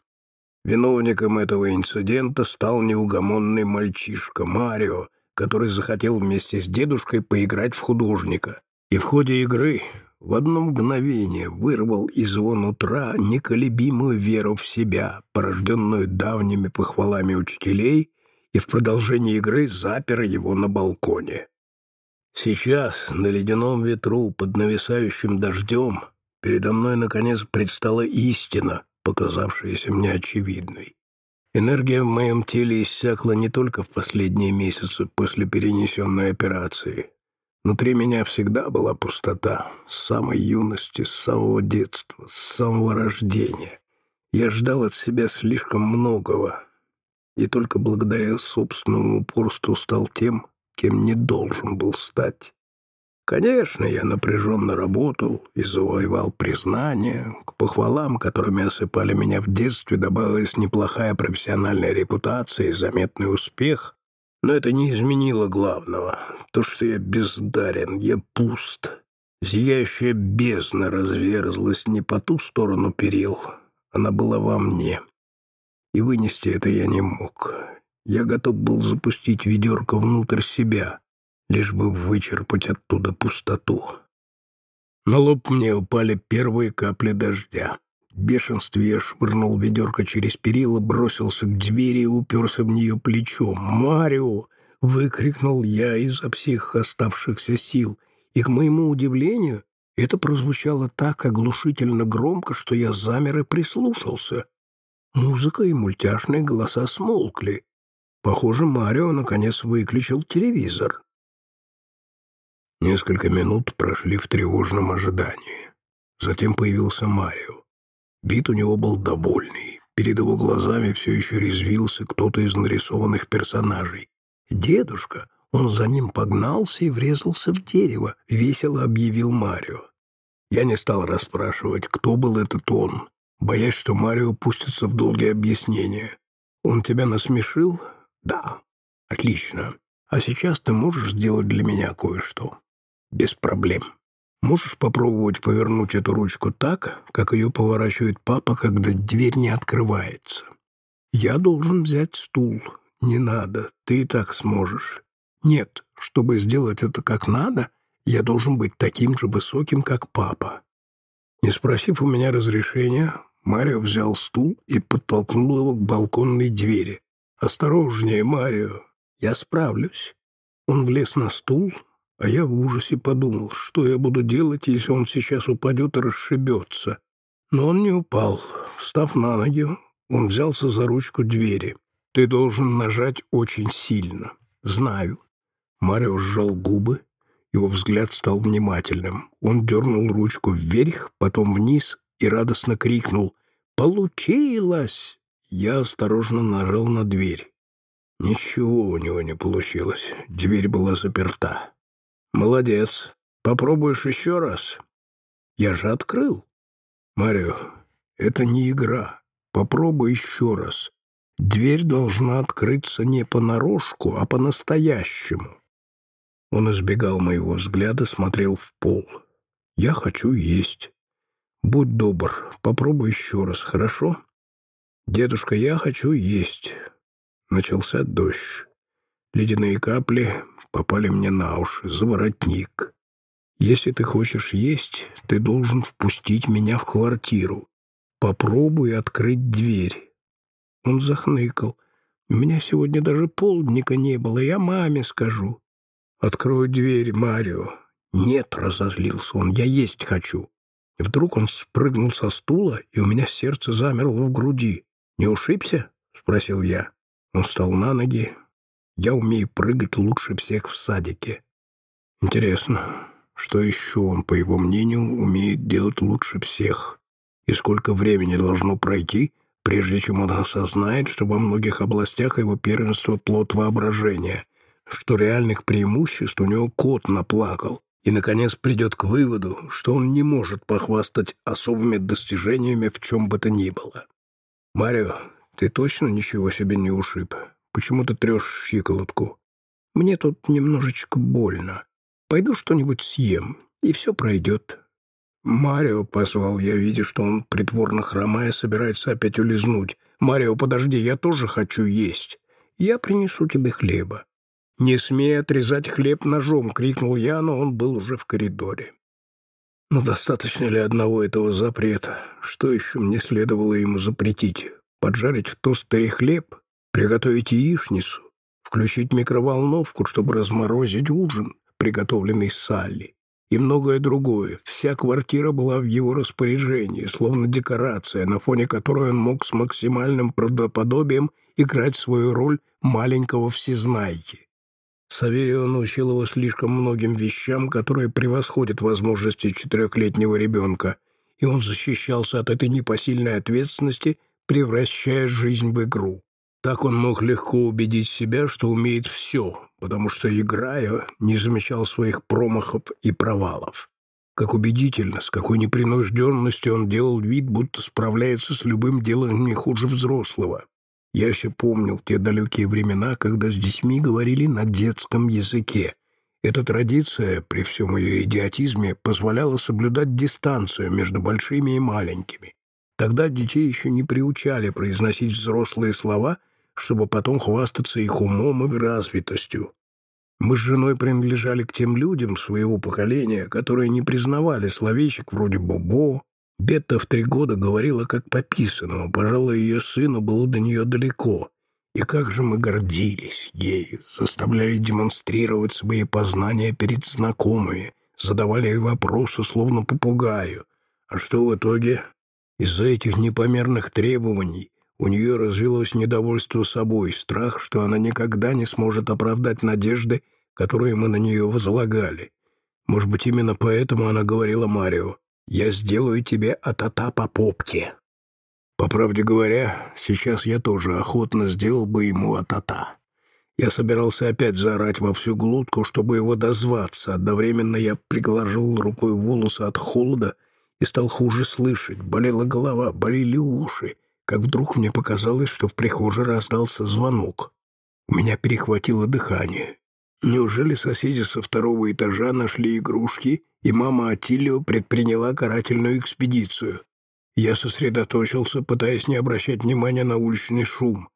Виновником этого инцидента стал неугомонный мальчишка Марио, который захотел вместе с дедушкой поиграть в художника. И в ходе игры в одно мгновение вырвал из его нутра неколебимую веру в себя, порожденную давними похвалами учителей, и в продолжении игры запер его на балконе. Сейчас, на ледяном ветру, под нависающим дождем, передо мной, наконец, предстала истина, показавшаяся мне очевидной. Энергия в моем теле иссякла не только в последние месяцы после перенесенной операции, Внутри меня всегда была пустота, с самой юности, с самого детства, с самого рождения. Я ждал от себя слишком многого, и только благодаря собственному упорству стал тем, кем не должен был стать. Конечно, я напряженно работал и завоевал признание. К похвалам, которыми осыпали меня в детстве, добавилась неплохая профессиональная репутация и заметный успех. Но это не изменило главного. То, что я бездарен, я пуст. Зияющая бездна разверзлась не по ту сторону перил. Она была во мне. И вынести это я не мог. Я готов был запустить ведерко внутрь себя, лишь бы вычерпать оттуда пустоту. На лоб мне упали первые капли дождя. В бешенстве я швырнул ведерко через перила, бросился к двери и уперся в нее плечом. «Марио!» — выкрикнул я изо всех оставшихся сил. И, к моему удивлению, это прозвучало так оглушительно громко, что я замер и прислушался. Музыка и мультяшные голоса смолкли. Похоже, Марио наконец выключил телевизор. Несколько минут прошли в тревожном ожидании. Затем появился Марио. Вид у него был довольный. Перед его глазами все еще резвился кто-то из нарисованных персонажей. «Дедушка!» Он за ним погнался и врезался в дерево, весело объявил Марио. Я не стал расспрашивать, кто был этот он, боясь, что Марио пустится в долгие объяснения. «Он тебя насмешил?» «Да». «Отлично. А сейчас ты можешь сделать для меня кое-что?» «Без проблем». Можешь попробовать повернуть эту ручку так, как ее поворачивает папа, когда дверь не открывается. Я должен взять стул. Не надо, ты так сможешь. Нет, чтобы сделать это как надо, я должен быть таким же высоким, как папа. Не спросив у меня разрешения, Марио взял стул и подтолкнул его к балконной двери. «Осторожнее, Марио, я справлюсь». Он влез на стул, а я в ужасе подумал, что я буду делать, если он сейчас упадет и расшибется. Но он не упал. Встав на ноги, он взялся за ручку двери. «Ты должен нажать очень сильно». «Знаю». Марио сжал губы. Его взгляд стал внимательным. Он дернул ручку вверх, потом вниз и радостно крикнул «Получилось!». Я осторожно нажал на дверь. Ничего у него не получилось. Дверь была заперта. «Молодец. Попробуешь еще раз?» «Я же открыл». «Марио, это не игра. Попробуй еще раз. Дверь должна открыться не понарошку, а по-настоящему». Он избегал моего взгляда, смотрел в пол. «Я хочу есть. Будь добр, попробуй еще раз, хорошо?» «Дедушка, я хочу есть». Начался дождь. Ледяные капли попали мне на уши, за воротник. Если ты хочешь есть, ты должен впустить меня в квартиру. Попробуй открыть дверь. Он захныкал. У меня сегодня даже полдника не было, я маме скажу. Открой дверь, Марио. Нет, разозлился он, я есть хочу. Вдруг он спрыгнул со стула, и у меня сердце замерло в груди. «Не ушибся?» — спросил я. Он встал на ноги. «Я умею прыгать лучше всех в садике». Интересно, что еще он, по его мнению, умеет делать лучше всех? И сколько времени должно пройти, прежде чем он осознает, что во многих областях его первенство — плод воображения, что реальных преимуществ у него кот наплакал, и, наконец, придет к выводу, что он не может похвастать особыми достижениями в чем бы то ни было. «Марио, ты точно ничего себе не ушиб? Почему ты трешь щиколотку? Мне тут немножечко больно. Пойду что-нибудь съем, и все пройдет». «Марио», — позвал я, видя, что он, притворно хромая, собирается опять улизнуть. «Марио, подожди, я тоже хочу есть. Я принесу тебе хлеба». «Не смей отрезать хлеб ножом!» — крикнул я, но он был уже в коридоре. Но «Ну, достаточно ли одного этого запрета? Что еще мне следовало ему запретить? Поджарить в тостере хлеб? Приготовить яичницу? Включить микроволновку, чтобы разморозить ужин, приготовленный Салли? И многое другое. Вся квартира была в его распоряжении, словно декорация, на фоне которой он мог с максимальным правдоподобием играть свою роль маленького всезнайки. Саверио научил его слишком многим вещам, которые превосходят возможности четырехлетнего ребенка, и он защищался от этой непосильной ответственности, превращая жизнь в игру. Так он мог легко убедить себя, что умеет все, потому что, играя, не замечал своих промахов и провалов. Как убедительно, с какой непринужденностью он делал вид, будто справляется с любым делом не хуже взрослого. Я еще помнил те далекие времена, когда с детьми говорили на детском языке. Эта традиция, при всем ее идиотизме, позволяла соблюдать дистанцию между большими и маленькими. Тогда детей еще не приучали произносить взрослые слова, чтобы потом хвастаться их умом и развитостью. Мы с женой принадлежали к тем людям своего поколения, которые не признавали словечек вроде «бобо», Бетта в три года говорила как пописанному, пожалуй, ее сыну было до нее далеко. И как же мы гордились ею, заставляли демонстрировать свои познания перед знакомыми, задавали ей вопросы, словно попугаю. А что в итоге? Из-за этих непомерных требований у нее развелось недовольство собой, страх, что она никогда не сможет оправдать надежды, которые мы на нее возлагали. Может быть, именно поэтому она говорила Марио, я сделаю тебе атата по попке. По правде говоря, сейчас я тоже охотно сделал бы ему атата. Я собирался опять заорать во всю глотку, чтобы его дозваться. Одновременно я приглаживал рукой волосы от холода и стал хуже слышать. Болела голова, болели уши. Как вдруг мне показалось, что в прихожей раздался звонок. У меня перехватило дыхание. Неужели соседи со второго этажа нашли игрушки, и мама Атилио предприняла карательную экспедицию? Я сосредоточился, пытаясь не обращать внимания на уличный шум.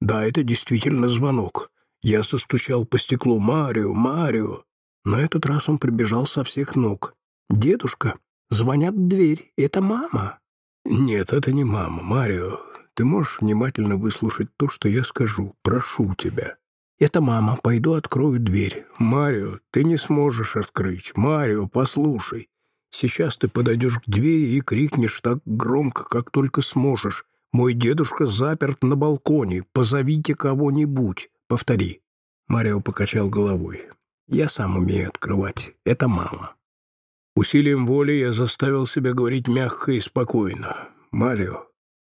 Да, это действительно звонок. Я состучал по стеклу «Марио! Марио!». На этот раз он прибежал со всех ног. «Дедушка, звонят в дверь. Это мама!» «Нет, это не мама, Марио. Ты можешь внимательно выслушать то, что я скажу. Прошу тебя». «Это мама. Пойду открою дверь». «Марио, ты не сможешь открыть. Марио, послушай. Сейчас ты подойдешь к двери и крикнешь так громко, как только сможешь. Мой дедушка заперт на балконе. Позовите кого-нибудь. Повтори». Марио покачал головой. «Я сам умею открывать. Это мама». Усилием воли я заставил себя говорить мягко и спокойно. «Марио,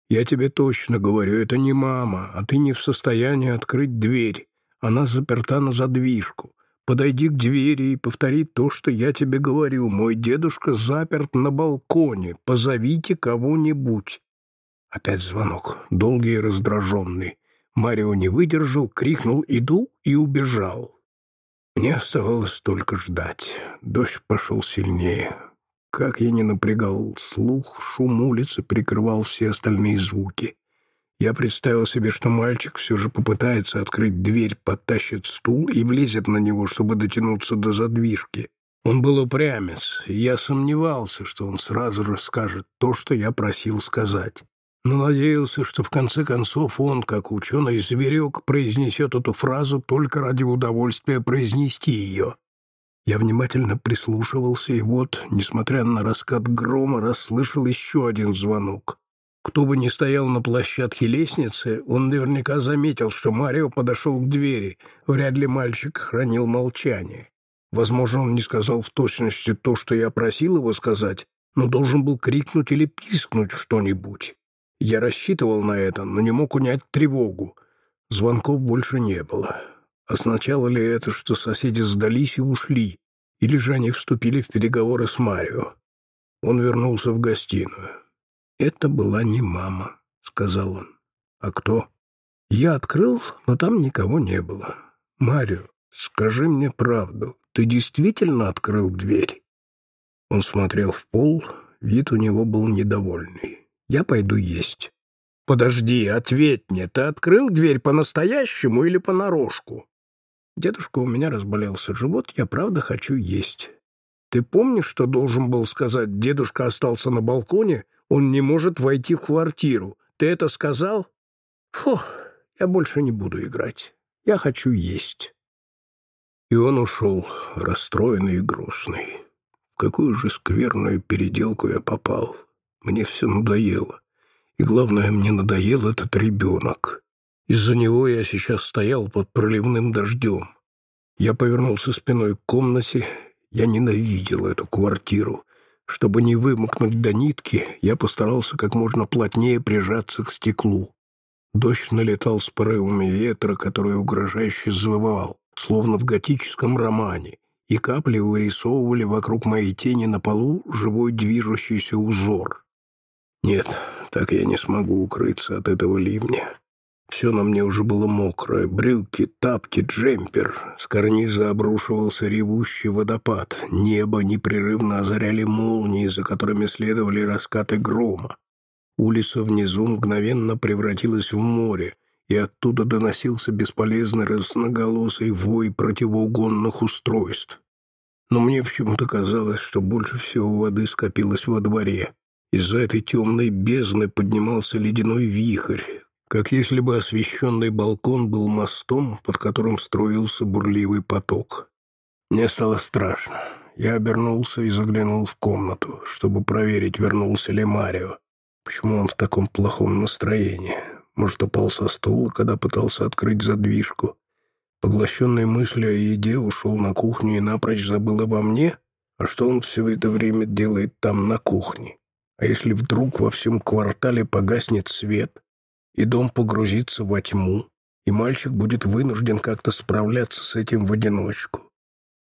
я тебе точно говорю, это не мама, а ты не в состоянии открыть дверь. Она заперта на задвижку. Подойди к двери и повтори то, что я тебе говорю. Мой дедушка заперт на балконе. Позовите кого-нибудь. Опять звонок, долгий и раздраженный. Марио не выдержал, крикнул «Иду!» и убежал. Мне оставалось только ждать. Дождь пошел сильнее. Как я не напрягал слух, шум улицы прикрывал все остальные звуки. Я представил себе, что мальчик все же попытается открыть дверь, подтащит стул и влезет на него, чтобы дотянуться до задвижки. Он был упрямец, и я сомневался, что он сразу же скажет то, что я просил сказать. Но надеялся, что в конце концов он, как ученый-зверек, произнесет эту фразу только ради удовольствия произнести ее. Я внимательно прислушивался, и вот, несмотря на раскат грома, расслышал еще один звонок. Кто бы ни стоял на площадке лестницы, он наверняка заметил, что Марио подошел к двери. Вряд ли мальчик хранил молчание. Возможно, он не сказал в точности то, что я просил его сказать, но должен был крикнуть или пискнуть что-нибудь. Я рассчитывал на это, но не мог унять тревогу. Звонков больше не было. Означало ли это, что соседи сдались и ушли, или же они вступили в переговоры с Марио? Он вернулся в гостиную. «Это была не мама», — сказал он. «А кто?» Я открыл, но там никого не было. «Марио, скажи мне правду, ты действительно открыл дверь?» Он смотрел в пол, вид у него был недовольный. «Я пойду есть». «Подожди, ответь мне, ты открыл дверь по-настоящему или понарошку?» «Дедушка, у меня разболелся живот, я правда хочу есть». «Ты помнишь, что должен был сказать, дедушка остался на балконе, он не может войти в квартиру? Ты это сказал?» «Фух, я больше не буду играть. Я хочу есть». И он ушел, расстроенный и грустный. В какую же скверную переделку я попал. Мне все надоело. И главное, мне надоел этот ребенок. Из-за него я сейчас стоял под проливным дождем. Я повернулся спиной к комнате. Я ненавидел эту квартиру. Чтобы не вымокнуть до нитки, я постарался как можно плотнее прижаться к стеклу. Дождь налетал с порывами ветра, который угрожающе завывал словно в готическом романе, и капли вырисовывали вокруг моей тени на полу живой движущийся узор. Нет, так я не смогу укрыться от этого ливня. Все на мне уже было мокрое. Брюки, тапки, джемпер. С карниза обрушивался ревущий водопад. Небо непрерывно озаряли молнии, за которыми следовали раскаты грома. Улица внизу мгновенно превратилась в море, и оттуда доносился бесполезный разноголосый вой противоугонных устройств. Но мне почему-то казалось, что больше всего воды скопилось во дворе. Из-за этой темной бездны поднимался ледяной вихрь, как если бы освещенный балкон был мостом, под которым строился бурливый поток. Мне стало страшно. Я обернулся и заглянул в комнату, чтобы проверить, вернулся ли Марио. Почему он в таком плохом настроении? Может, упал со стула, когда пытался открыть задвижку. Поглощенный мыслью о еде ушел на кухню и напрочь забыл обо мне? А что он все это время делает там, на кухне? А если вдруг во всем квартале погаснет свет, и дом погрузится во тьму, и мальчик будет вынужден как-то справляться с этим в одиночку?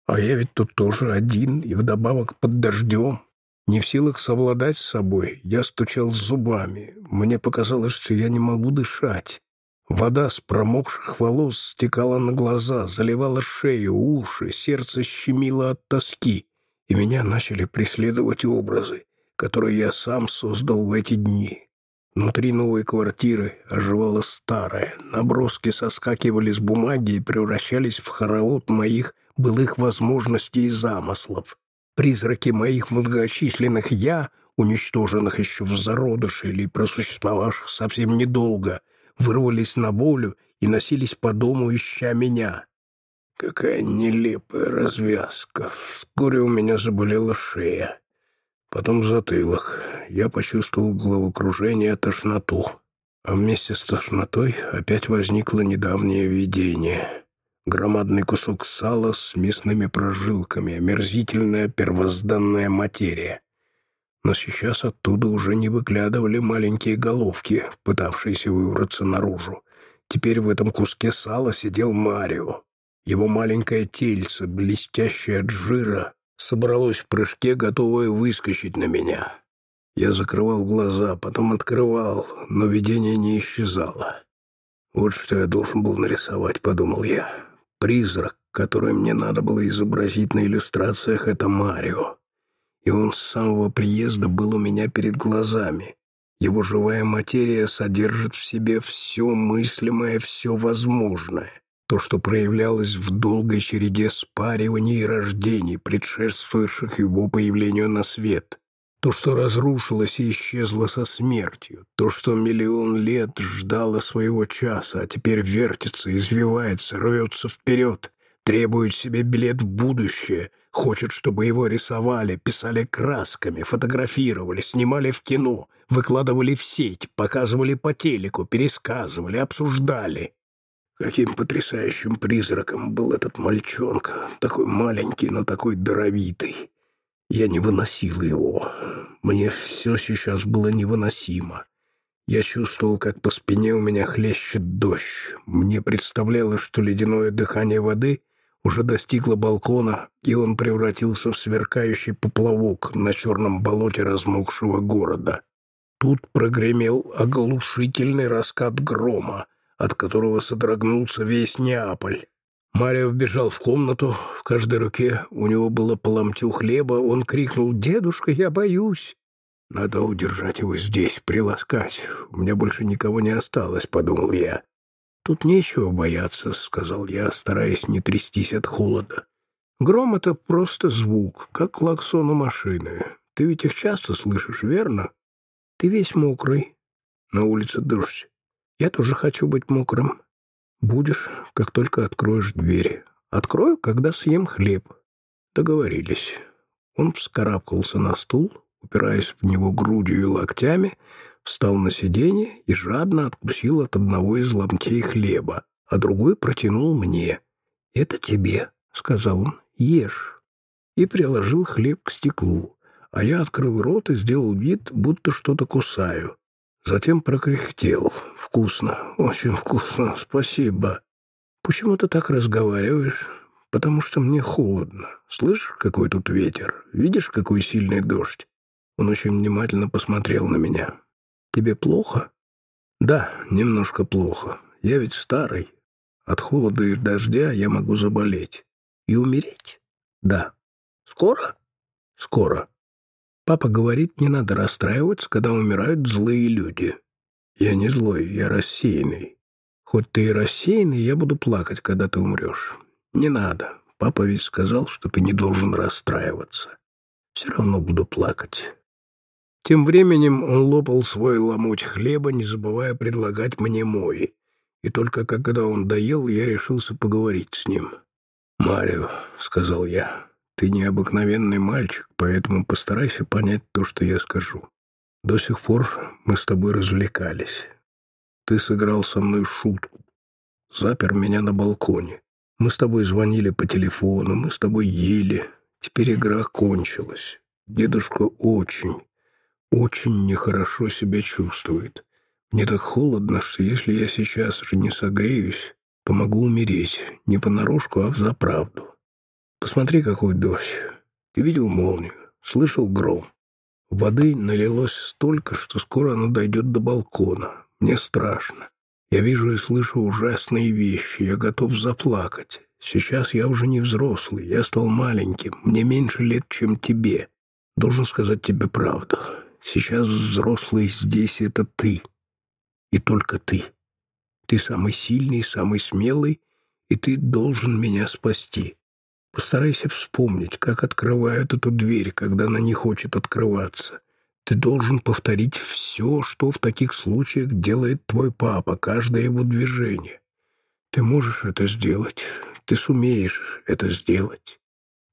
А я ведь тут тоже один, и вдобавок под дождем. Не в силах совладать с собой, я стучал зубами. Мне показалось, что я не могу дышать. Вода с промокших волос стекала на глаза, заливала шею, уши, сердце щемило от тоски, и меня начали преследовать образы, которые я сам создал в эти дни. Внутри новой квартиры оживала старая, наброски соскакивали с бумаги и превращались в хоровод моих былых возможностей и замыслов. Призраки моих многочисленных «я», уничтоженных еще в зародыше или просуществовавших совсем недолго, вырвались на волю и носились по дому, ища меня. Какая нелепая развязка. Вскоре у меня заболела шея. Потом затылок. Я почувствовал головокружение тошноту. А вместе с тошнотой опять возникло недавнее видение. Громадный кусок сала с мясными прожилками, омерзительная первозданная материя. Но сейчас оттуда уже не выглядывали маленькие головки, пытавшиеся выбраться наружу. Теперь в этом куске сала сидел Марио. Его маленькое тельце, блестящее от жира, собралось в прыжке, готовое выскочить на меня. Я закрывал глаза, потом открывал, но видение не исчезало. «Вот что я должен был нарисовать», — подумал я. Призрак, который мне надо было изобразить на иллюстрациях, это Марио. И он с самого приезда был у меня перед глазами. Его живая материя содержит в себе все мыслимое, все возможное. То, что проявлялось в долгой череде спариваний и рождений, предшествовавших его появлению на свет. То, что разрушилось и исчезло со смертью. То, что миллион лет ждало своего часа, а теперь вертится, извивается, рвется вперед, требует себе билет в будущее, хочет, чтобы его рисовали, писали красками, фотографировали, снимали в кино, выкладывали в сеть, показывали по телеку, пересказывали, обсуждали. Каким потрясающим призраком был этот мальчонка, такой маленький, но такой даровитый. Я не выносил его. Мне все сейчас было невыносимо. Я чувствовал, как по спине у меня хлещет дождь. Мне представлялось, что ледяное дыхание воды уже достигло балкона, и он превратился в сверкающий поплавок на черном болоте размокшего города. Тут прогремел оглушительный раскат грома, от которого содрогнулся весь Неаполь. Марио вбежал в комнату, в каждой руке у него было по хлеба, он крикнул «Дедушка, я боюсь!» «Надо удержать его здесь, приласкать. У меня больше никого не осталось», — подумал я. «Тут нечего бояться», — сказал я, стараясь не трястись от холода. «Гром — это просто звук, как клаксон у машины. Ты ведь их часто слышишь, верно? Ты весь мокрый. На улице дождь. Я тоже хочу быть мокрым. Будешь, как только откроешь дверь. Открою, когда съем хлеб. Договорились». Он вскарабкался на стул, упираясь в него грудью и локтями, встал на сиденье и жадно откусил от одного из ломтей хлеба, а другой протянул мне. «Это тебе», — сказал он, — «ешь». И приложил хлеб к стеклу, а я открыл рот и сделал вид, будто что-то кусаю. Затем прокряхтел. «Вкусно, очень вкусно, спасибо». «Почему ты так разговариваешь?» «Потому что мне холодно. Слышишь, какой тут ветер? Видишь, какой сильный дождь?» Он очень внимательно посмотрел на меня. «Тебе плохо?» «Да, немножко плохо. Я ведь старый. От холода и дождя я могу заболеть. И умереть?» «Да». «Скоро?» «Скоро. Папа говорит, не надо расстраиваться, когда умирают злые люди. Я не злой, я рассеянный. Хоть ты и рассеянный, я буду плакать, когда ты умрешь. Не надо. Папа ведь сказал, что ты не должен расстраиваться. Все равно буду плакать. Тем временем он лопал свой ломоть хлеба, не забывая предлагать мне мой. И только когда он доел, я решился поговорить с ним. «Марио», — сказал я, — «ты необыкновенный мальчик, поэтому постарайся понять то, что я скажу. До сих пор мы с тобой развлекались. Ты сыграл со мной шутку. Запер меня на балконе. Мы с тобой звонили по телефону, мы с тобой ели. Теперь игра кончилась. Дедушка очень, очень нехорошо себя чувствует. Мне так холодно, что если я сейчас же не согреюсь, то могу умереть. Не понарошку, а взаправду. Посмотри, какой дождь. Ты видел молнию? Слышал гром? Воды налилось столько, что скоро оно дойдет до балкона. Мне страшно. Я вижу и слышу ужасные вещи. Я готов заплакать. Сейчас я уже не взрослый. Я стал маленьким. Мне меньше лет, чем тебе. Должен сказать тебе правду. Сейчас взрослый здесь — это ты. И только ты. Ты самый сильный, самый смелый, и ты должен меня спасти. Постарайся вспомнить, как открывают эту дверь, когда она не хочет открываться. Ты должен повторить все, что в таких случаях делает твой папа, каждое его движение. Ты можешь это сделать. Ты сумеешь это сделать.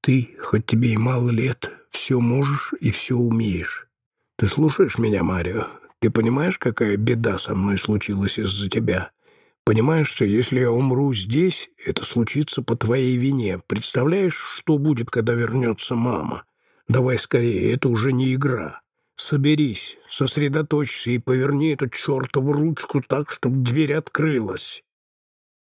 Ты, хоть тебе и мало лет, все можешь и все умеешь. Ты слушаешь меня, Марио? Ты понимаешь, какая беда со мной случилась из-за тебя? Понимаешь, что если я умру здесь, это случится по твоей вине. Представляешь, что будет, когда вернется мама? Давай скорее, это уже не игра. Соберись, сосредоточься и поверни эту чертову ручку так, чтобы дверь открылась.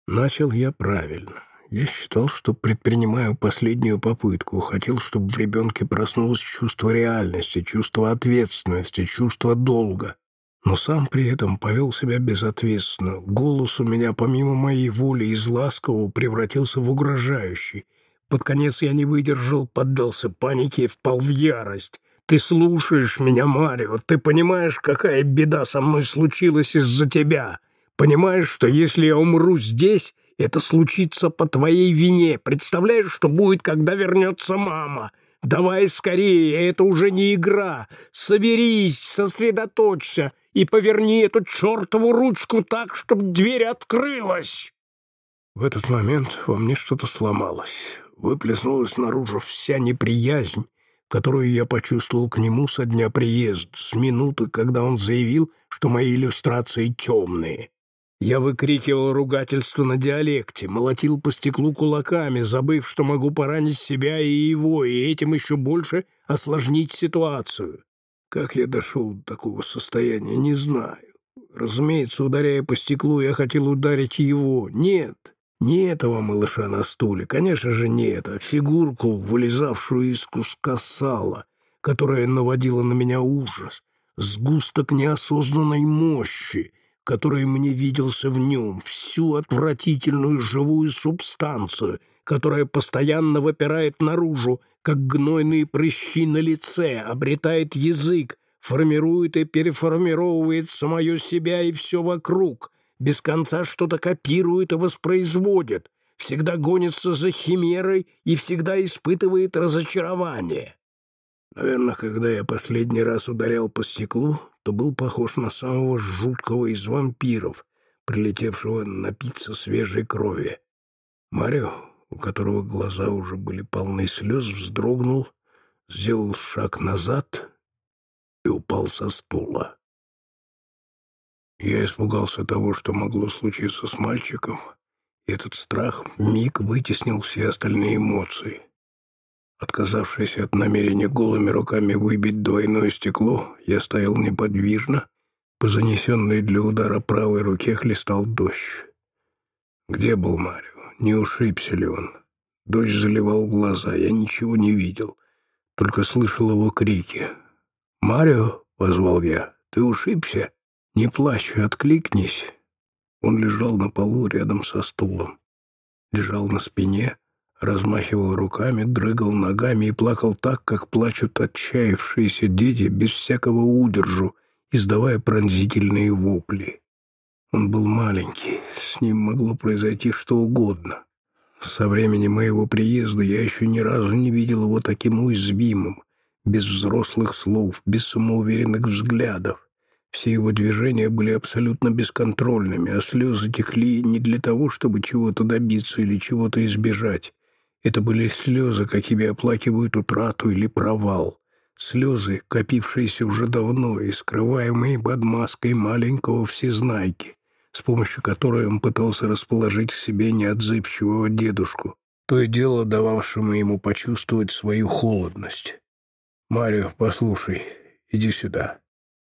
Начал я правильно. Я считал, что предпринимаю последнюю попытку. Хотел, чтобы в ребенке проснулось чувство реальности, чувство ответственности, чувство долга. Но сам при этом повел себя безответственно. Голос у меня, помимо моей воли, из ласкового превратился в угрожающий. Под конец я не выдержал, поддался панике и впал в ярость. «Ты слушаешь меня, Марио? Ты понимаешь, какая беда со мной случилась из-за тебя? Понимаешь, что если я умру здесь, это случится по твоей вине. Представляешь, что будет, когда вернется мама? Давай скорее, это уже не игра. Соберись, сосредоточься и поверни эту чертову ручку так, чтобы дверь открылась. В этот момент во мне что-то сломалось. Выплеснулась наружу вся неприязнь, которую я почувствовал к нему со дня приезда, с минуты, когда он заявил, что мои иллюстрации темные. Я выкрикивал ругательство на диалекте, молотил по стеклу кулаками, забыв, что могу поранить себя и его, и этим еще больше осложнить ситуацию. Как я дошел до такого состояния, не знаю. Разумеется, ударяя по стеклу, я хотел ударить его. Нет, не этого малыша на стуле, конечно же, не это, фигурку, вылезавшую из куска сала, которая наводила на меня ужас, сгусток неосознанной мощи, который мне виделся в нем, всю отвратительную живую субстанцию, которая постоянно выпирает наружу, как гнойные прыщи на лице, обретает язык, формирует и переформировывает самое себя и все вокруг, без конца что-то копирует и воспроизводит, всегда гонится за химерой и всегда испытывает разочарование. Наверное, когда я последний раз ударял по стеклу, то был похож на самого жуткого из вампиров, прилетевшего напиться свежей крови. Марио, у которого глаза уже были полны слез, вздрогнул, сделал шаг назад и упал со стула. Я испугался того, что могло случиться с мальчиком, и этот страх миг вытеснил все остальные эмоции. Отказавшись от намерения голыми руками выбить двойное стекло, я стоял неподвижно, по занесенной для удара правой руке хлестал дождь. Где был Марио? Не ушибся ли он? Дождь заливал глаза, я ничего не видел, только слышал его крики. «Марио!» — позвал я. «Ты ушибся?» «Не плачь, откликнись». Он лежал на полу рядом со стулом. Лежал на спине, размахивал руками, дрыгал ногами и плакал так, как плачут отчаявшиеся дети без всякого удержу, издавая пронзительные вопли. Он был маленький, с ним могло произойти что угодно. Со времени моего приезда я еще ни разу не видел его таким уязвимым, без взрослых слов, без самоуверенных взглядов. Все его движения были абсолютно бесконтрольными, а слезы текли не для того, чтобы чего-то добиться или чего-то избежать. Это были слезы, какими оплакивают утрату или провал. Слезы, копившиеся уже давно и скрываемые под маской маленького всезнайки, с помощью которой он пытался расположить к себе неотзывчивого дедушку, то и дело дававшему ему почувствовать свою холодность. «Марио, послушай, иди сюда».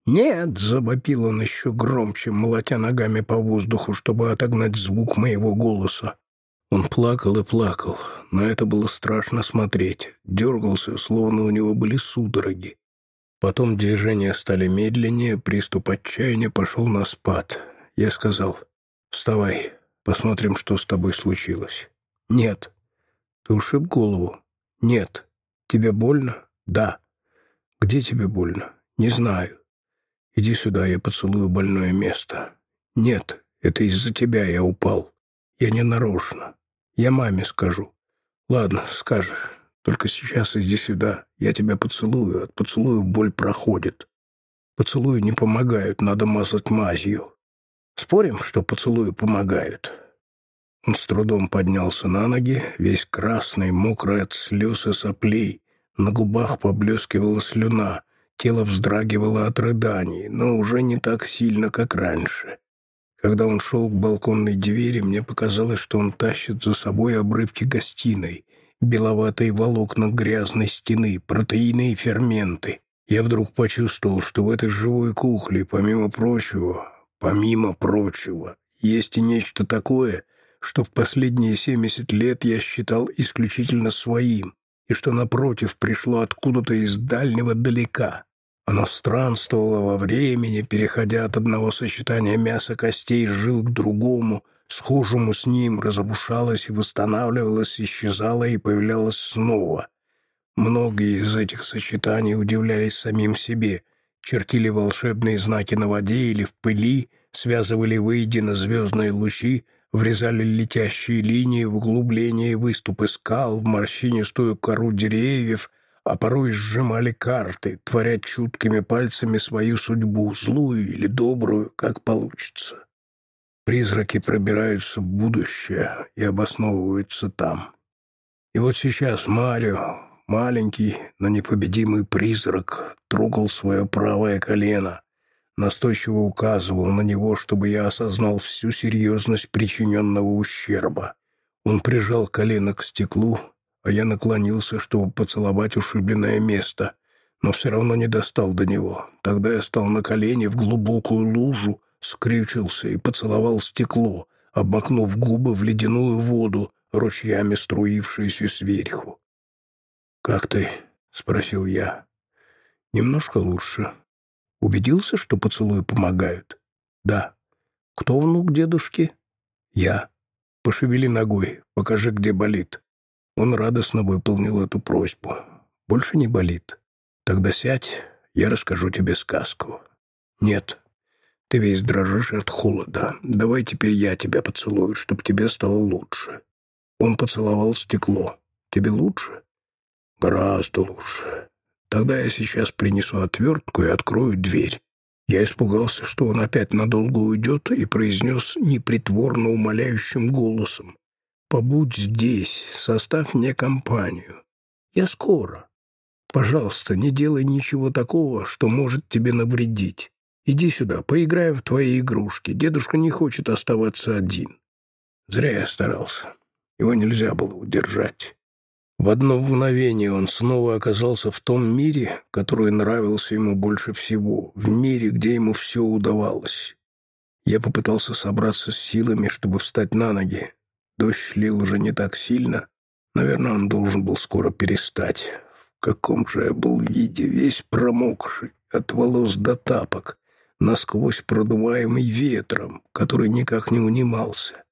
«Нет!» — завопил он еще громче, молотя ногами по воздуху, чтобы отогнать звук моего голоса. Он плакал и плакал, но это было страшно смотреть. Дергался, словно у него были судороги. Потом движения стали медленнее, приступ отчаяния пошел на спад. Я сказал, «Вставай, посмотрим, что с тобой случилось». «Нет». «Ты ушиб голову?» «Нет». «Тебе больно?» «Да». «Где тебе больно?» «Не знаю». Иди сюда, я поцелую больное место. Нет, это из-за тебя я упал. Я не нарочно. Я маме скажу. Ладно, скажешь. Только сейчас иди сюда. Я тебя поцелую. От поцелуя боль проходит. Поцелуи не помогают, надо мазать мазью. Спорим, что поцелуи помогают?» Он с трудом поднялся на ноги, весь красный, мокрый от слез и соплей. На губах поблескивала слюна. Тело вздрагивало от рыданий, но уже не так сильно, как раньше. Когда он шел к балконной двери, мне показалось, что он тащит за собой обрывки гостиной, беловатые волокна грязной стены, протеины и ферменты. Я вдруг почувствовал, что в этой живой кухле, помимо прочего, помимо прочего, есть и нечто такое, что в последние 70 лет я считал исключительно своим, и что, напротив, пришло откуда-то из дальнего далека. Оно странствовало во времени, переходя от одного сочетания мяса костей жил к другому, схожему с ним, разрушалось и восстанавливалось, исчезало и появлялось снова. Многие из этих сочетаний удивлялись самим себе, чертили волшебные знаки на воде или в пыли, связывали воедино звездные лучи, врезали летящие линии в углубления и выступы скал, в морщинистую кору деревьев, а порой сжимали карты, творя чуткими пальцами свою судьбу, злую или добрую, как получится. Призраки пробираются в будущее и обосновываются там. И вот сейчас Марио, маленький, но непобедимый призрак, трогал свое правое колено, настойчиво указывал на него, чтобы я осознал всю серьезность причиненного ущерба. Он прижал колено к стеклу, а я наклонился, чтобы поцеловать ушибленное место, но все равно не достал до него. Тогда я стал на колени в глубокую лужу, скрючился и поцеловал стекло, обмакнув губы в ледяную воду, ручьями струившуюся сверху. «Как ты?» — спросил я. «Немножко лучше. Убедился, что поцелуи помогают?» «Да». «Кто внук дедушки?» «Я». «Пошевели ногой, покажи, где болит». Он радостно выполнил эту просьбу. «Больше не болит. Тогда сядь, я расскажу тебе сказку». «Нет, ты весь дрожишь от холода. Давай теперь я тебя поцелую, чтобы тебе стало лучше. Он поцеловал стекло. Тебе лучше? Гораздо лучше. Тогда я сейчас принесу отвертку и открою дверь. Я испугался, что он опять надолго уйдет, и произнес непритворно умоляющим голосом. «Побудь здесь, составь мне компанию. Я скоро. Пожалуйста, не делай ничего такого, что может тебе навредить. Иди сюда, поиграем в твои игрушки. Дедушка не хочет оставаться один. Зря я старался. Его нельзя было удержать. В одно мгновение он снова оказался в том мире, который нравился ему больше всего, в мире, где ему все удавалось. Я попытался собраться с силами, чтобы встать на ноги. Дождь лил уже не так сильно. Наверное, он должен был скоро перестать. В каком же я был виде, весь промокший, от волос до тапок насквозь продуваемый ветром, который никак не унимался.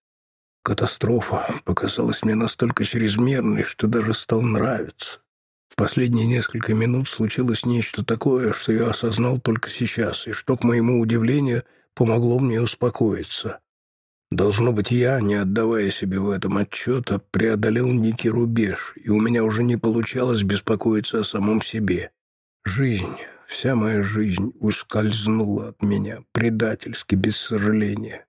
Катастрофа показалась мне настолько чрезмерной, что даже стал нравиться. В последние несколько минут случилось нечто такое, что я осознал только сейчас, и что, к моему удивлению, помогло мне успокоиться. Должно быть, я, не отдавая себе в этом отчета, преодолел некий рубеж, и у меня уже не получалось беспокоиться о самом себе. Жизнь Вся моя жизнь ускользнула от меня, предательски, без сожаления.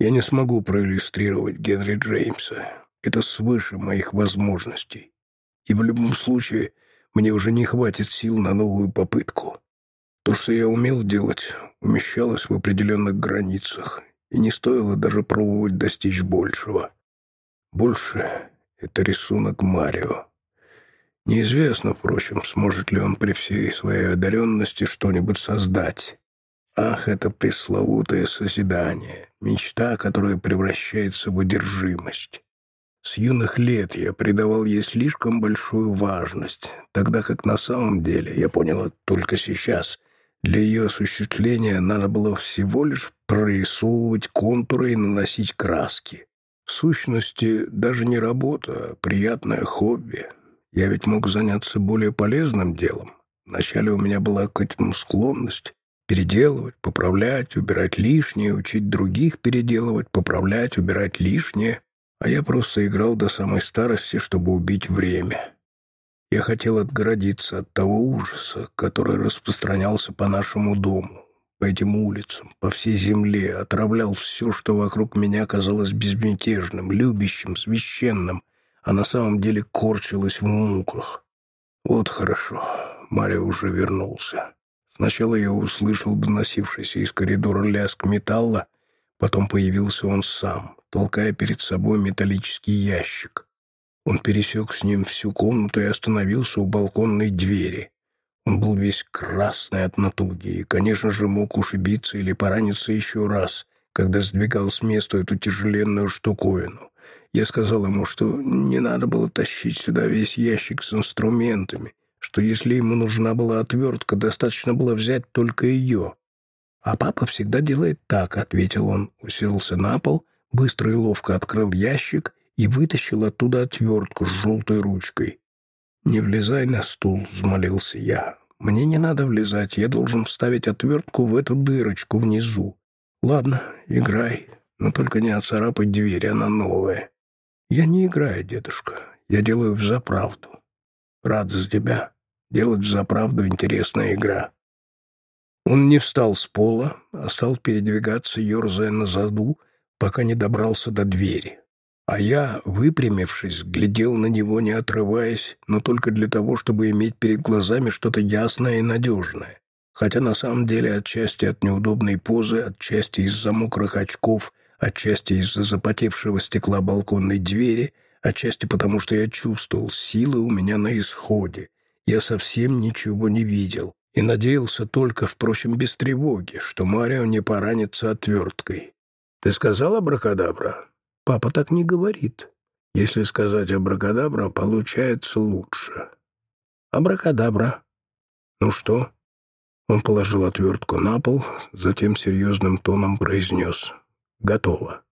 Я не смогу проиллюстрировать Генри Джеймса. Это свыше моих возможностей. И в любом случае мне уже не хватит сил на новую попытку. То, что я умел делать, умещалось в определенных границах, и не стоило даже пробовать достичь большего. Больше — это рисунок Марио. Неизвестно, впрочем, сможет ли он при всей своей одаренности что-нибудь создать. Ах, это пресловутое созидание, мечта, которая превращается в одержимость. С юных лет я придавал ей слишком большую важность, тогда как на самом деле, я понял только сейчас, для ее осуществления надо было всего лишь прорисовывать контуры и наносить краски. В сущности, даже не работа, а приятное хобби — я ведь мог заняться более полезным делом. Вначале у меня была к этому склонность. Переделывать, поправлять, убирать лишнее, учить других переделывать, поправлять, убирать лишнее. А я просто играл до самой старости, чтобы убить время. Я хотел отгородиться от того ужаса, который распространялся по нашему дому, по этим улицам, по всей земле, отравлял все, что вокруг меня казалось безмятежным, любящим, священным — а на самом деле корчилась в муках. Вот хорошо, Марио уже вернулся. Сначала я услышал доносившийся из коридора лязг металла, потом появился он сам, толкая перед собой металлический ящик. Он пересек с ним всю комнату и остановился у балконной двери. Он был весь красный от натуги и, конечно же, мог ушибиться или пораниться еще раз, когда сдвигал с места эту тяжеленную штуковину. Я сказал ему, что не надо было тащить сюда весь ящик с инструментами, что если ему нужна была отвертка, достаточно было взять только ее. «А папа всегда делает так», — ответил он, уселся на пол, быстро и ловко открыл ящик и вытащил оттуда отвертку с желтой ручкой. «Не влезай на стул», — взмолился я. «Мне не надо влезать, я должен вставить отвертку в эту дырочку внизу. Ладно, играй, но только не оцарапай дверь, она новая». «Я не играю, дедушка. Я делаю взаправду. Рад за тебя. Делать взаправду интересная игра». Он не встал с пола, а стал передвигаться, ерзая на заду, пока не добрался до двери. А я, выпрямившись, глядел на него, не отрываясь, но только для того, чтобы иметь перед глазами что-то ясное и надежное. Хотя на самом деле отчасти от неудобной позы, отчасти из-за мокрых очков, отчасти из-за запотевшего стекла балконной двери, отчасти потому, что я чувствовал, силы у меня на исходе. Я совсем ничего не видел и надеялся только, впрочем, без тревоги, что Марио не поранится отверткой. «Ты сказал абракадабра?» Папа так не говорит. Если сказать абракадабра, получается лучше. Абракадабра. Ну что? Он положил отвертку на пол, затем серьезным тоном произнес. Готово.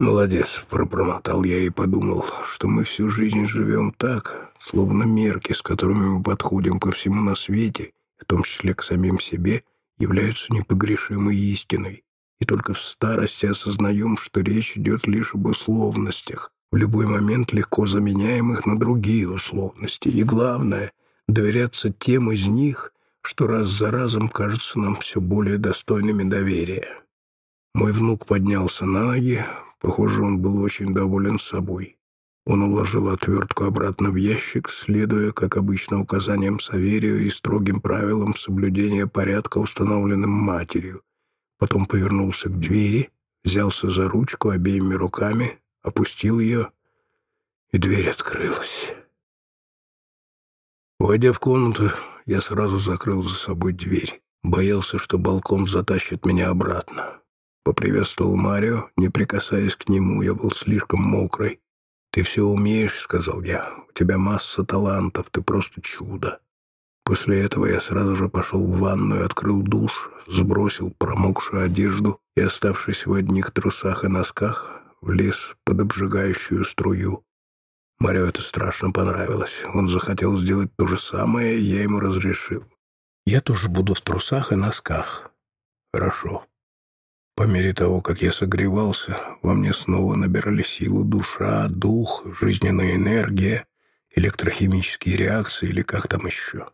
«Молодец», — пробормотал я и подумал, что мы всю жизнь живем так, словно мерки, с которыми мы подходим ко всему на свете, в том числе к самим себе, являются непогрешимой истиной и только в старости осознаем, что речь идет лишь об условностях, в любой момент легко заменяемых на другие условности. И главное — доверяться тем из них, что раз за разом кажутся нам все более достойными доверия. Мой внук поднялся на ноги, похоже, он был очень доволен собой. Он уложил отвертку обратно в ящик, следуя, как обычно, указаниям Саверию и строгим правилам соблюдения порядка, установленным матерью, потом повернулся к двери, взялся за ручку обеими руками, опустил ее, и дверь открылась. Войдя в комнату, я сразу закрыл за собой дверь. Боялся, что балкон затащит меня обратно. Поприветствовал Марио, не прикасаясь к нему, я был слишком мокрый. «Ты все умеешь», — сказал я. «У тебя масса талантов, ты просто чудо». После этого я сразу же пошел в ванную, открыл душ, сбросил промокшую одежду и, оставшись в одних трусах и носках, влез под обжигающую струю. Марио это страшно понравилось. Он захотел сделать то же самое, и я ему разрешил. «Я тоже буду в трусах и носках». «Хорошо». По мере того, как я согревался, во мне снова набирали силу душа, дух, жизненная энергия, электрохимические реакции или как там еще.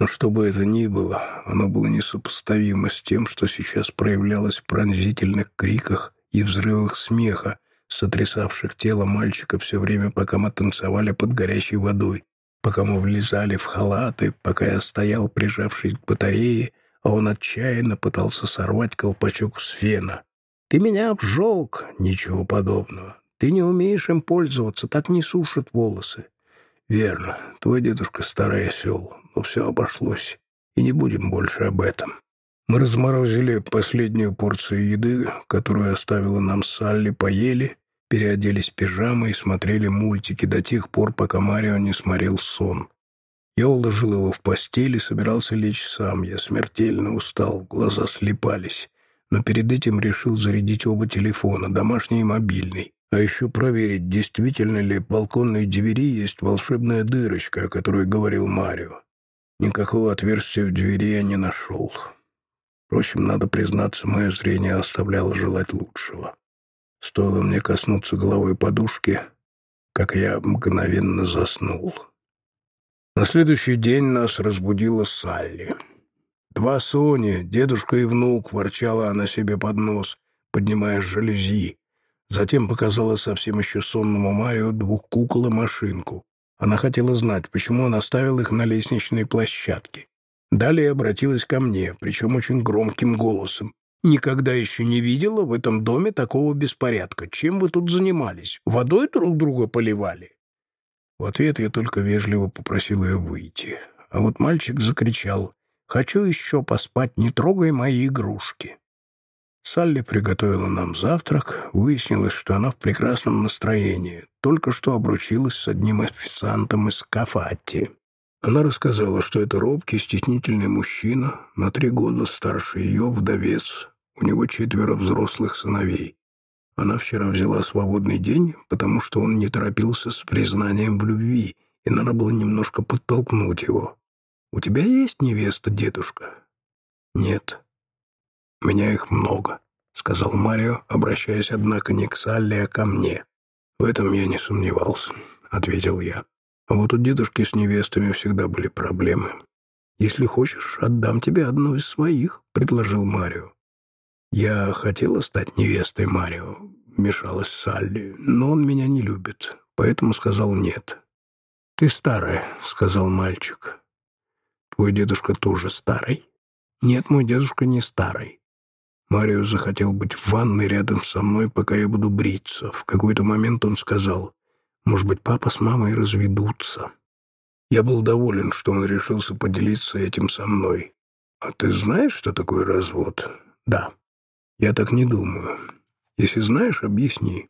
Но что бы это ни было, оно было несопоставимо с тем, что сейчас проявлялось в пронзительных криках и взрывах смеха, сотрясавших тело мальчика все время, пока мы танцевали под горячей водой, пока мы влезали в халаты, пока я стоял, прижавшись к батарее, а он отчаянно пытался сорвать колпачок с фена. «Ты меня обжег!» «Ничего подобного. Ты не умеешь им пользоваться, так не сушат волосы». «Верно. Твой дедушка старый осел но все обошлось, и не будем больше об этом. Мы разморозили последнюю порцию еды, которую оставила нам Салли, поели, переоделись в пижамы и смотрели мультики до тех пор, пока Марио не сморил сон. Я уложил его в постель и собирался лечь сам. Я смертельно устал, глаза слепались. Но перед этим решил зарядить оба телефона, домашний и мобильный. А еще проверить, действительно ли в балконной двери есть волшебная дырочка, о которой говорил Марио. Никакого отверстия в двери я не нашел. Впрочем, надо признаться, мое зрение оставляло желать лучшего. Стоило мне коснуться головой подушки, как я мгновенно заснул. На следующий день нас разбудила Салли. Два Сони, дедушка и внук, ворчала она себе под нос, поднимая жалюзи. Затем показала совсем еще сонному Марио двух кукол и машинку. Она хотела знать, почему он оставил их на лестничной площадке. Далее обратилась ко мне, причем очень громким голосом. «Никогда еще не видела в этом доме такого беспорядка. Чем вы тут занимались? Водой друг друга поливали?» В ответ я только вежливо попросил ее выйти. А вот мальчик закричал «Хочу еще поспать, не трогай мои игрушки». Салли приготовила нам завтрак. Выяснилось, что она в прекрасном настроении. Только что обручилась с одним официантом из Кафати. Она рассказала, что это робкий, стеснительный мужчина, на три года старше ее, вдовец. У него четверо взрослых сыновей. Она вчера взяла свободный день, потому что он не торопился с признанием в любви, и надо было немножко подтолкнуть его. «У тебя есть невеста, дедушка?» «Нет», «У меня их много», — сказал Марио, обращаясь, однако, не к Салли, а ко мне. «В этом я не сомневался», — ответил я. «А вот у дедушки с невестами всегда были проблемы. Если хочешь, отдам тебе одну из своих», — предложил Марио. Я хотела стать невестой Марио, мешалась Салли, но он меня не любит, поэтому сказал нет. «Ты старая», — сказал мальчик. «Твой дедушка тоже старый?» «Нет, мой дедушка не старый. Марио захотел быть в ванной рядом со мной, пока я буду бриться. В какой-то момент он сказал, может быть, папа с мамой разведутся. Я был доволен, что он решился поделиться этим со мной. А ты знаешь, что такое развод? Да. Я так не думаю. Если знаешь, объясни.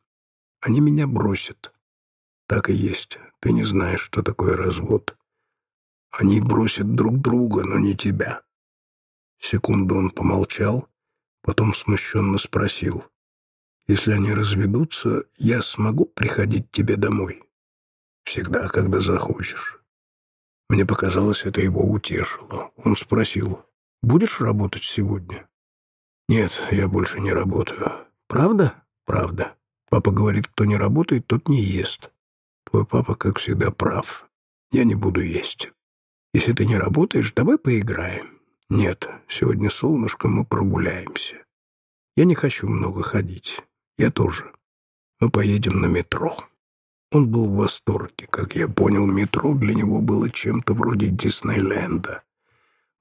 Они меня бросят. Так и есть. Ты не знаешь, что такое развод. Они бросят друг друга, но не тебя. Секунду он помолчал, Потом смущенно спросил. «Если они разведутся, я смогу приходить тебе домой?» «Всегда, когда захочешь». Мне показалось, это его утешило. Он спросил, «Будешь работать сегодня?» «Нет, я больше не работаю». «Правда?» «Правда. Папа говорит, кто не работает, тот не ест. Твой папа, как всегда, прав. Я не буду есть. Если ты не работаешь, давай поиграем. «Нет, сегодня солнышко, мы прогуляемся. Я не хочу много ходить. Я тоже. Мы поедем на метро». Он был в восторге. Как я понял, метро для него было чем-то вроде Диснейленда.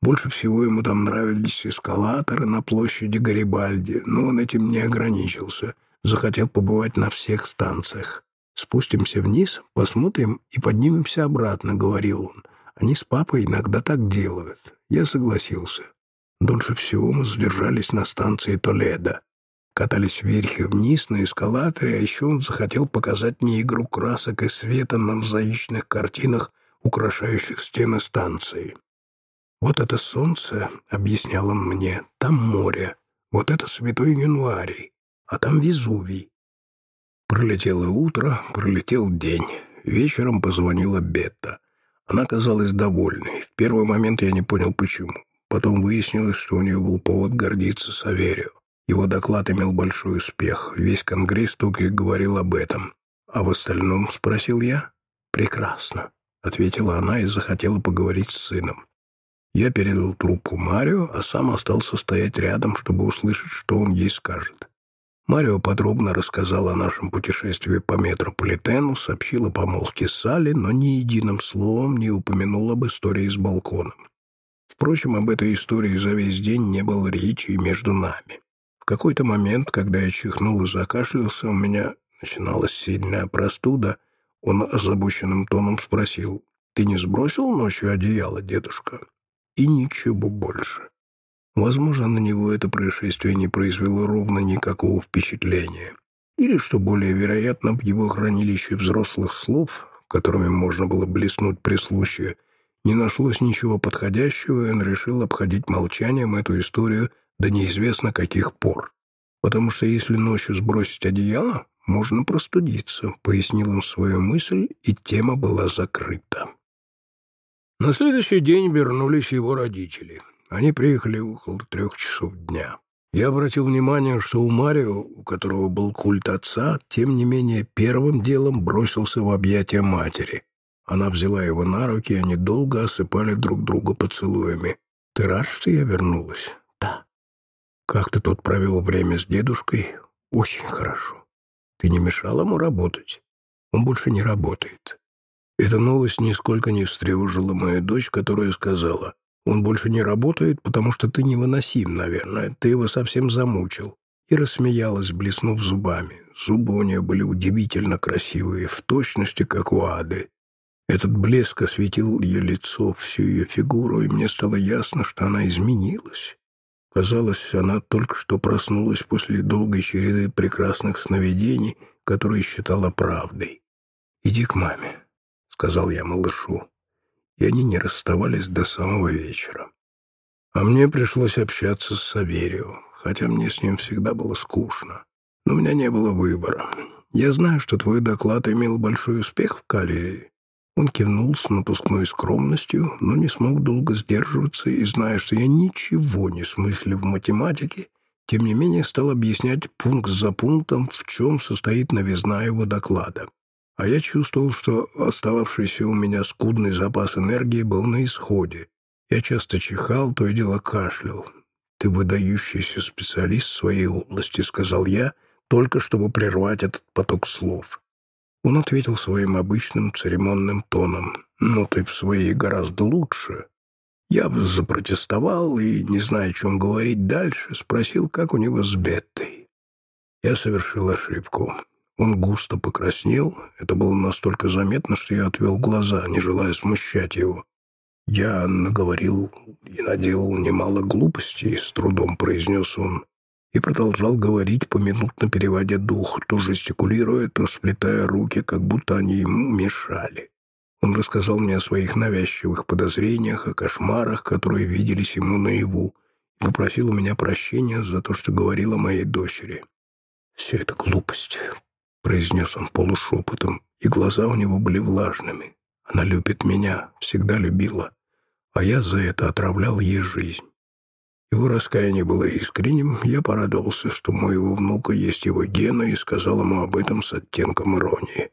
Больше всего ему там нравились эскалаторы на площади Гарибальди, но он этим не ограничился. Захотел побывать на всех станциях. «Спустимся вниз, посмотрим и поднимемся обратно», — говорил он. «Они с папой иногда так делают. Я согласился. Дольше всего мы задержались на станции Толедо. Катались вверх и вниз на эскалаторе, а еще он захотел показать мне игру красок и света на мозаичных картинах, украшающих стены станции. «Вот это солнце», — объяснял он мне, — «там море, вот это святой январий, а там Везувий». Пролетело утро, пролетел день. Вечером позвонила Бетта. Она казалась довольной. В первый момент я не понял, почему. Потом выяснилось, что у нее был повод гордиться Саверио. Его доклад имел большой успех. Весь Конгресс только и говорил об этом. «А в остальном?» — спросил я. «Прекрасно», — ответила она и захотела поговорить с сыном. Я передал трубку Марио, а сам остался стоять рядом, чтобы услышать, что он ей скажет. Марио подробно рассказал о нашем путешествии по метрополитену, сообщил о помолвке Салли, но ни единым словом не упомянул об истории с балконом. Впрочем, об этой истории за весь день не было речи между нами. В какой-то момент, когда я чихнул и закашлялся, у меня начиналась сильная простуда, он озабоченным тоном спросил, «Ты не сбросил ночью одеяло, дедушка?» И ничего больше. Возможно, на него это происшествие не произвело ровно никакого впечатления. Или, что более вероятно, в его хранилище взрослых слов, которыми можно было блеснуть при случае, не нашлось ничего подходящего, и он решил обходить молчанием эту историю до неизвестно каких пор. «Потому что если ночью сбросить одеяло, можно простудиться», — пояснил он свою мысль, и тема была закрыта. На следующий день вернулись его родители. Они приехали около трех часов дня. Я обратил внимание, что у Марио, у которого был культ отца, тем не менее первым делом бросился в объятия матери. Она взяла его на руки, и они долго осыпали друг друга поцелуями. «Ты рад, что я вернулась?» «Да». «Как ты тут провел время с дедушкой?» «Очень хорошо. Ты не мешал ему работать?» «Он больше не работает». Эта новость нисколько не встревожила мою дочь, которая сказала, он больше не работает, потому что ты невыносим, наверное. Ты его совсем замучил». И рассмеялась, блеснув зубами. Зубы у нее были удивительно красивые, в точности, как у Ады. Этот блеск осветил ее лицо, всю ее фигуру, и мне стало ясно, что она изменилась. Казалось, она только что проснулась после долгой череды прекрасных сновидений, которые считала правдой. «Иди к маме», — сказал я малышу и они не расставались до самого вечера. А мне пришлось общаться с Саверио, хотя мне с ним всегда было скучно. Но у меня не было выбора. Я знаю, что твой доклад имел большой успех в Калерии. Он кивнул с напускной скромностью, но не смог долго сдерживаться, и, зная, что я ничего не смыслю в математике, тем не менее стал объяснять пункт за пунктом, в чем состоит новизна его доклада а я чувствовал, что остававшийся у меня скудный запас энергии был на исходе. Я часто чихал, то и дело кашлял. ты выдающийся специалист в своей области», — сказал я, только чтобы прервать этот поток слов. Он ответил своим обычным церемонным тоном. «Ну, ты в своей гораздо лучше». Я запротестовал и, не зная, о чем говорить дальше, спросил, как у него с Беттой. Я совершил ошибку. Он густо покраснел. Это было настолько заметно, что я отвел глаза, не желая смущать его. Я наговорил и наделал немало глупостей, с трудом произнес он, и продолжал говорить, поминутно переводя дух, то жестикулируя, то сплетая руки, как будто они ему мешали. Он рассказал мне о своих навязчивых подозрениях, о кошмарах, которые виделись ему наяву, и попросил у меня прощения за то, что говорил о моей дочери. «Все это глупость», — произнес он полушепотом, и глаза у него были влажными. «Она любит меня, всегда любила, а я за это отравлял ей жизнь». Его раскаяние было искренним, я порадовался, что у моего внука есть его гены, и сказал ему об этом с оттенком иронии.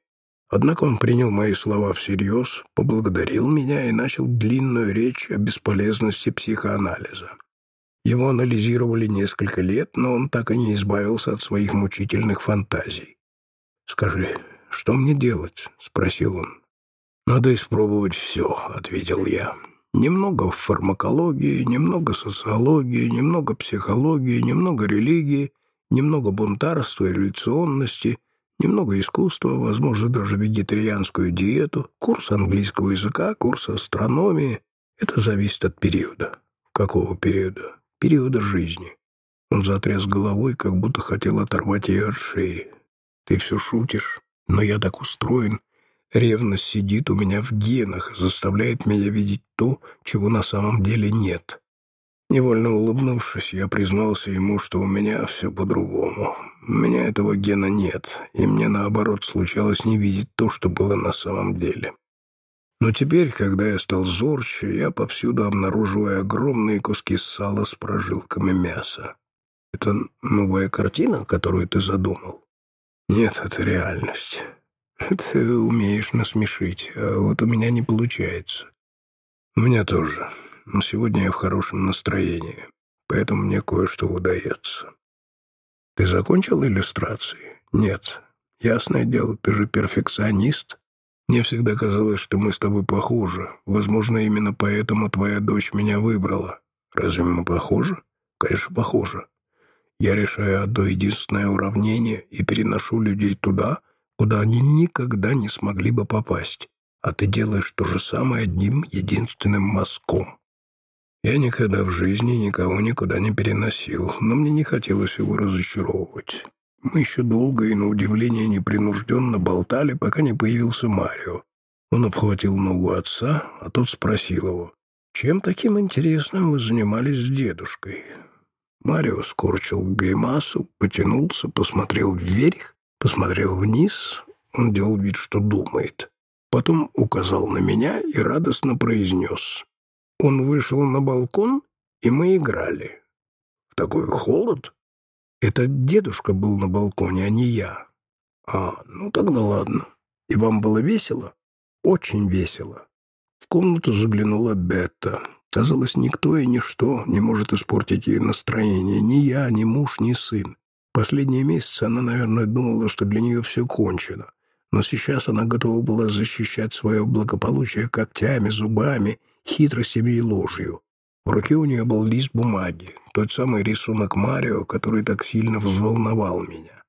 Однако он принял мои слова всерьез, поблагодарил меня и начал длинную речь о бесполезности психоанализа. Его анализировали несколько лет, но он так и не избавился от своих мучительных фантазий. «Скажи, что мне делать?» — спросил он. «Надо испробовать все», — ответил я. «Немного фармакологии, немного социологии, немного психологии, немного религии, немного бунтарства и революционности, немного искусства, возможно, даже вегетарианскую диету, курс английского языка, курс астрономии. Это зависит от периода». «Какого периода?» периода жизни. Он затряс головой, как будто хотел оторвать ее от шеи. «Ты все шутишь, но я так устроен. Ревность сидит у меня в генах, заставляет меня видеть то, чего на самом деле нет». Невольно улыбнувшись, я признался ему, что у меня все по-другому. У меня этого гена нет, и мне, наоборот, случалось не видеть то, что было на самом деле. Но теперь, когда я стал зорче, я повсюду обнаруживаю огромные куски сала с прожилками мяса. Это новая картина, которую ты задумал? Нет, это реальность. Ты умеешь насмешить, а вот у меня не получается. У меня тоже. Но сегодня я в хорошем настроении, поэтому мне кое-что удается. Ты закончил иллюстрации? Нет. Ясное дело, ты же перфекционист. Мне всегда казалось, что мы с тобой похожи. Возможно, именно поэтому твоя дочь меня выбрала. Разве мы похожи? Конечно, похожи. Я решаю одно единственное уравнение и переношу людей туда, куда они никогда не смогли бы попасть. А ты делаешь то же самое одним единственным мазком. Я никогда в жизни никого никуда не переносил, но мне не хотелось его разочаровывать. Мы еще долго и, на удивление, непринужденно болтали, пока не появился Марио. Он обхватил ногу отца, а тот спросил его, «Чем таким интересным вы занимались с дедушкой?» Марио скорчил гримасу, потянулся, посмотрел вверх, посмотрел вниз. Он делал вид, что думает. Потом указал на меня и радостно произнес. Он вышел на балкон, и мы играли. В такой холод это дедушка был на балконе, а не я. А, ну тогда ладно. И вам было весело? Очень весело. В комнату заглянула Бетта. Казалось, никто и ничто не может испортить ей настроение. Ни я, ни муж, ни сын. Последние месяцы она, наверное, думала, что для нее все кончено. Но сейчас она готова была защищать свое благополучие когтями, зубами, хитростями и ложью. В руке у нее был лист бумаги, тот самый рисунок Марио, который так сильно взволновал меня.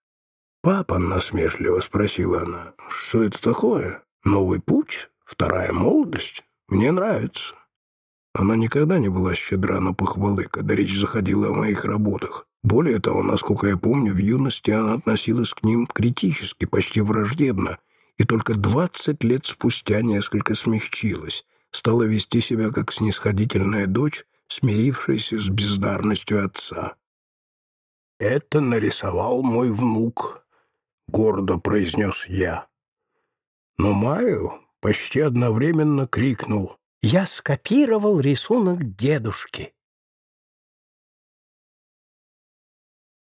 «Папа», — насмешливо спросила она, — «что это такое? Новый путь? Вторая молодость? Мне нравится». Она никогда не была щедра на похвалы, когда речь заходила о моих работах. Более того, насколько я помню, в юности она относилась к ним критически, почти враждебно, и только двадцать лет спустя несколько смягчилась — стала вести себя как снисходительная дочь, смирившаяся с бездарностью отца. «Это нарисовал мой внук», — гордо произнес я. Но Марио почти одновременно крикнул. «Я скопировал рисунок дедушки».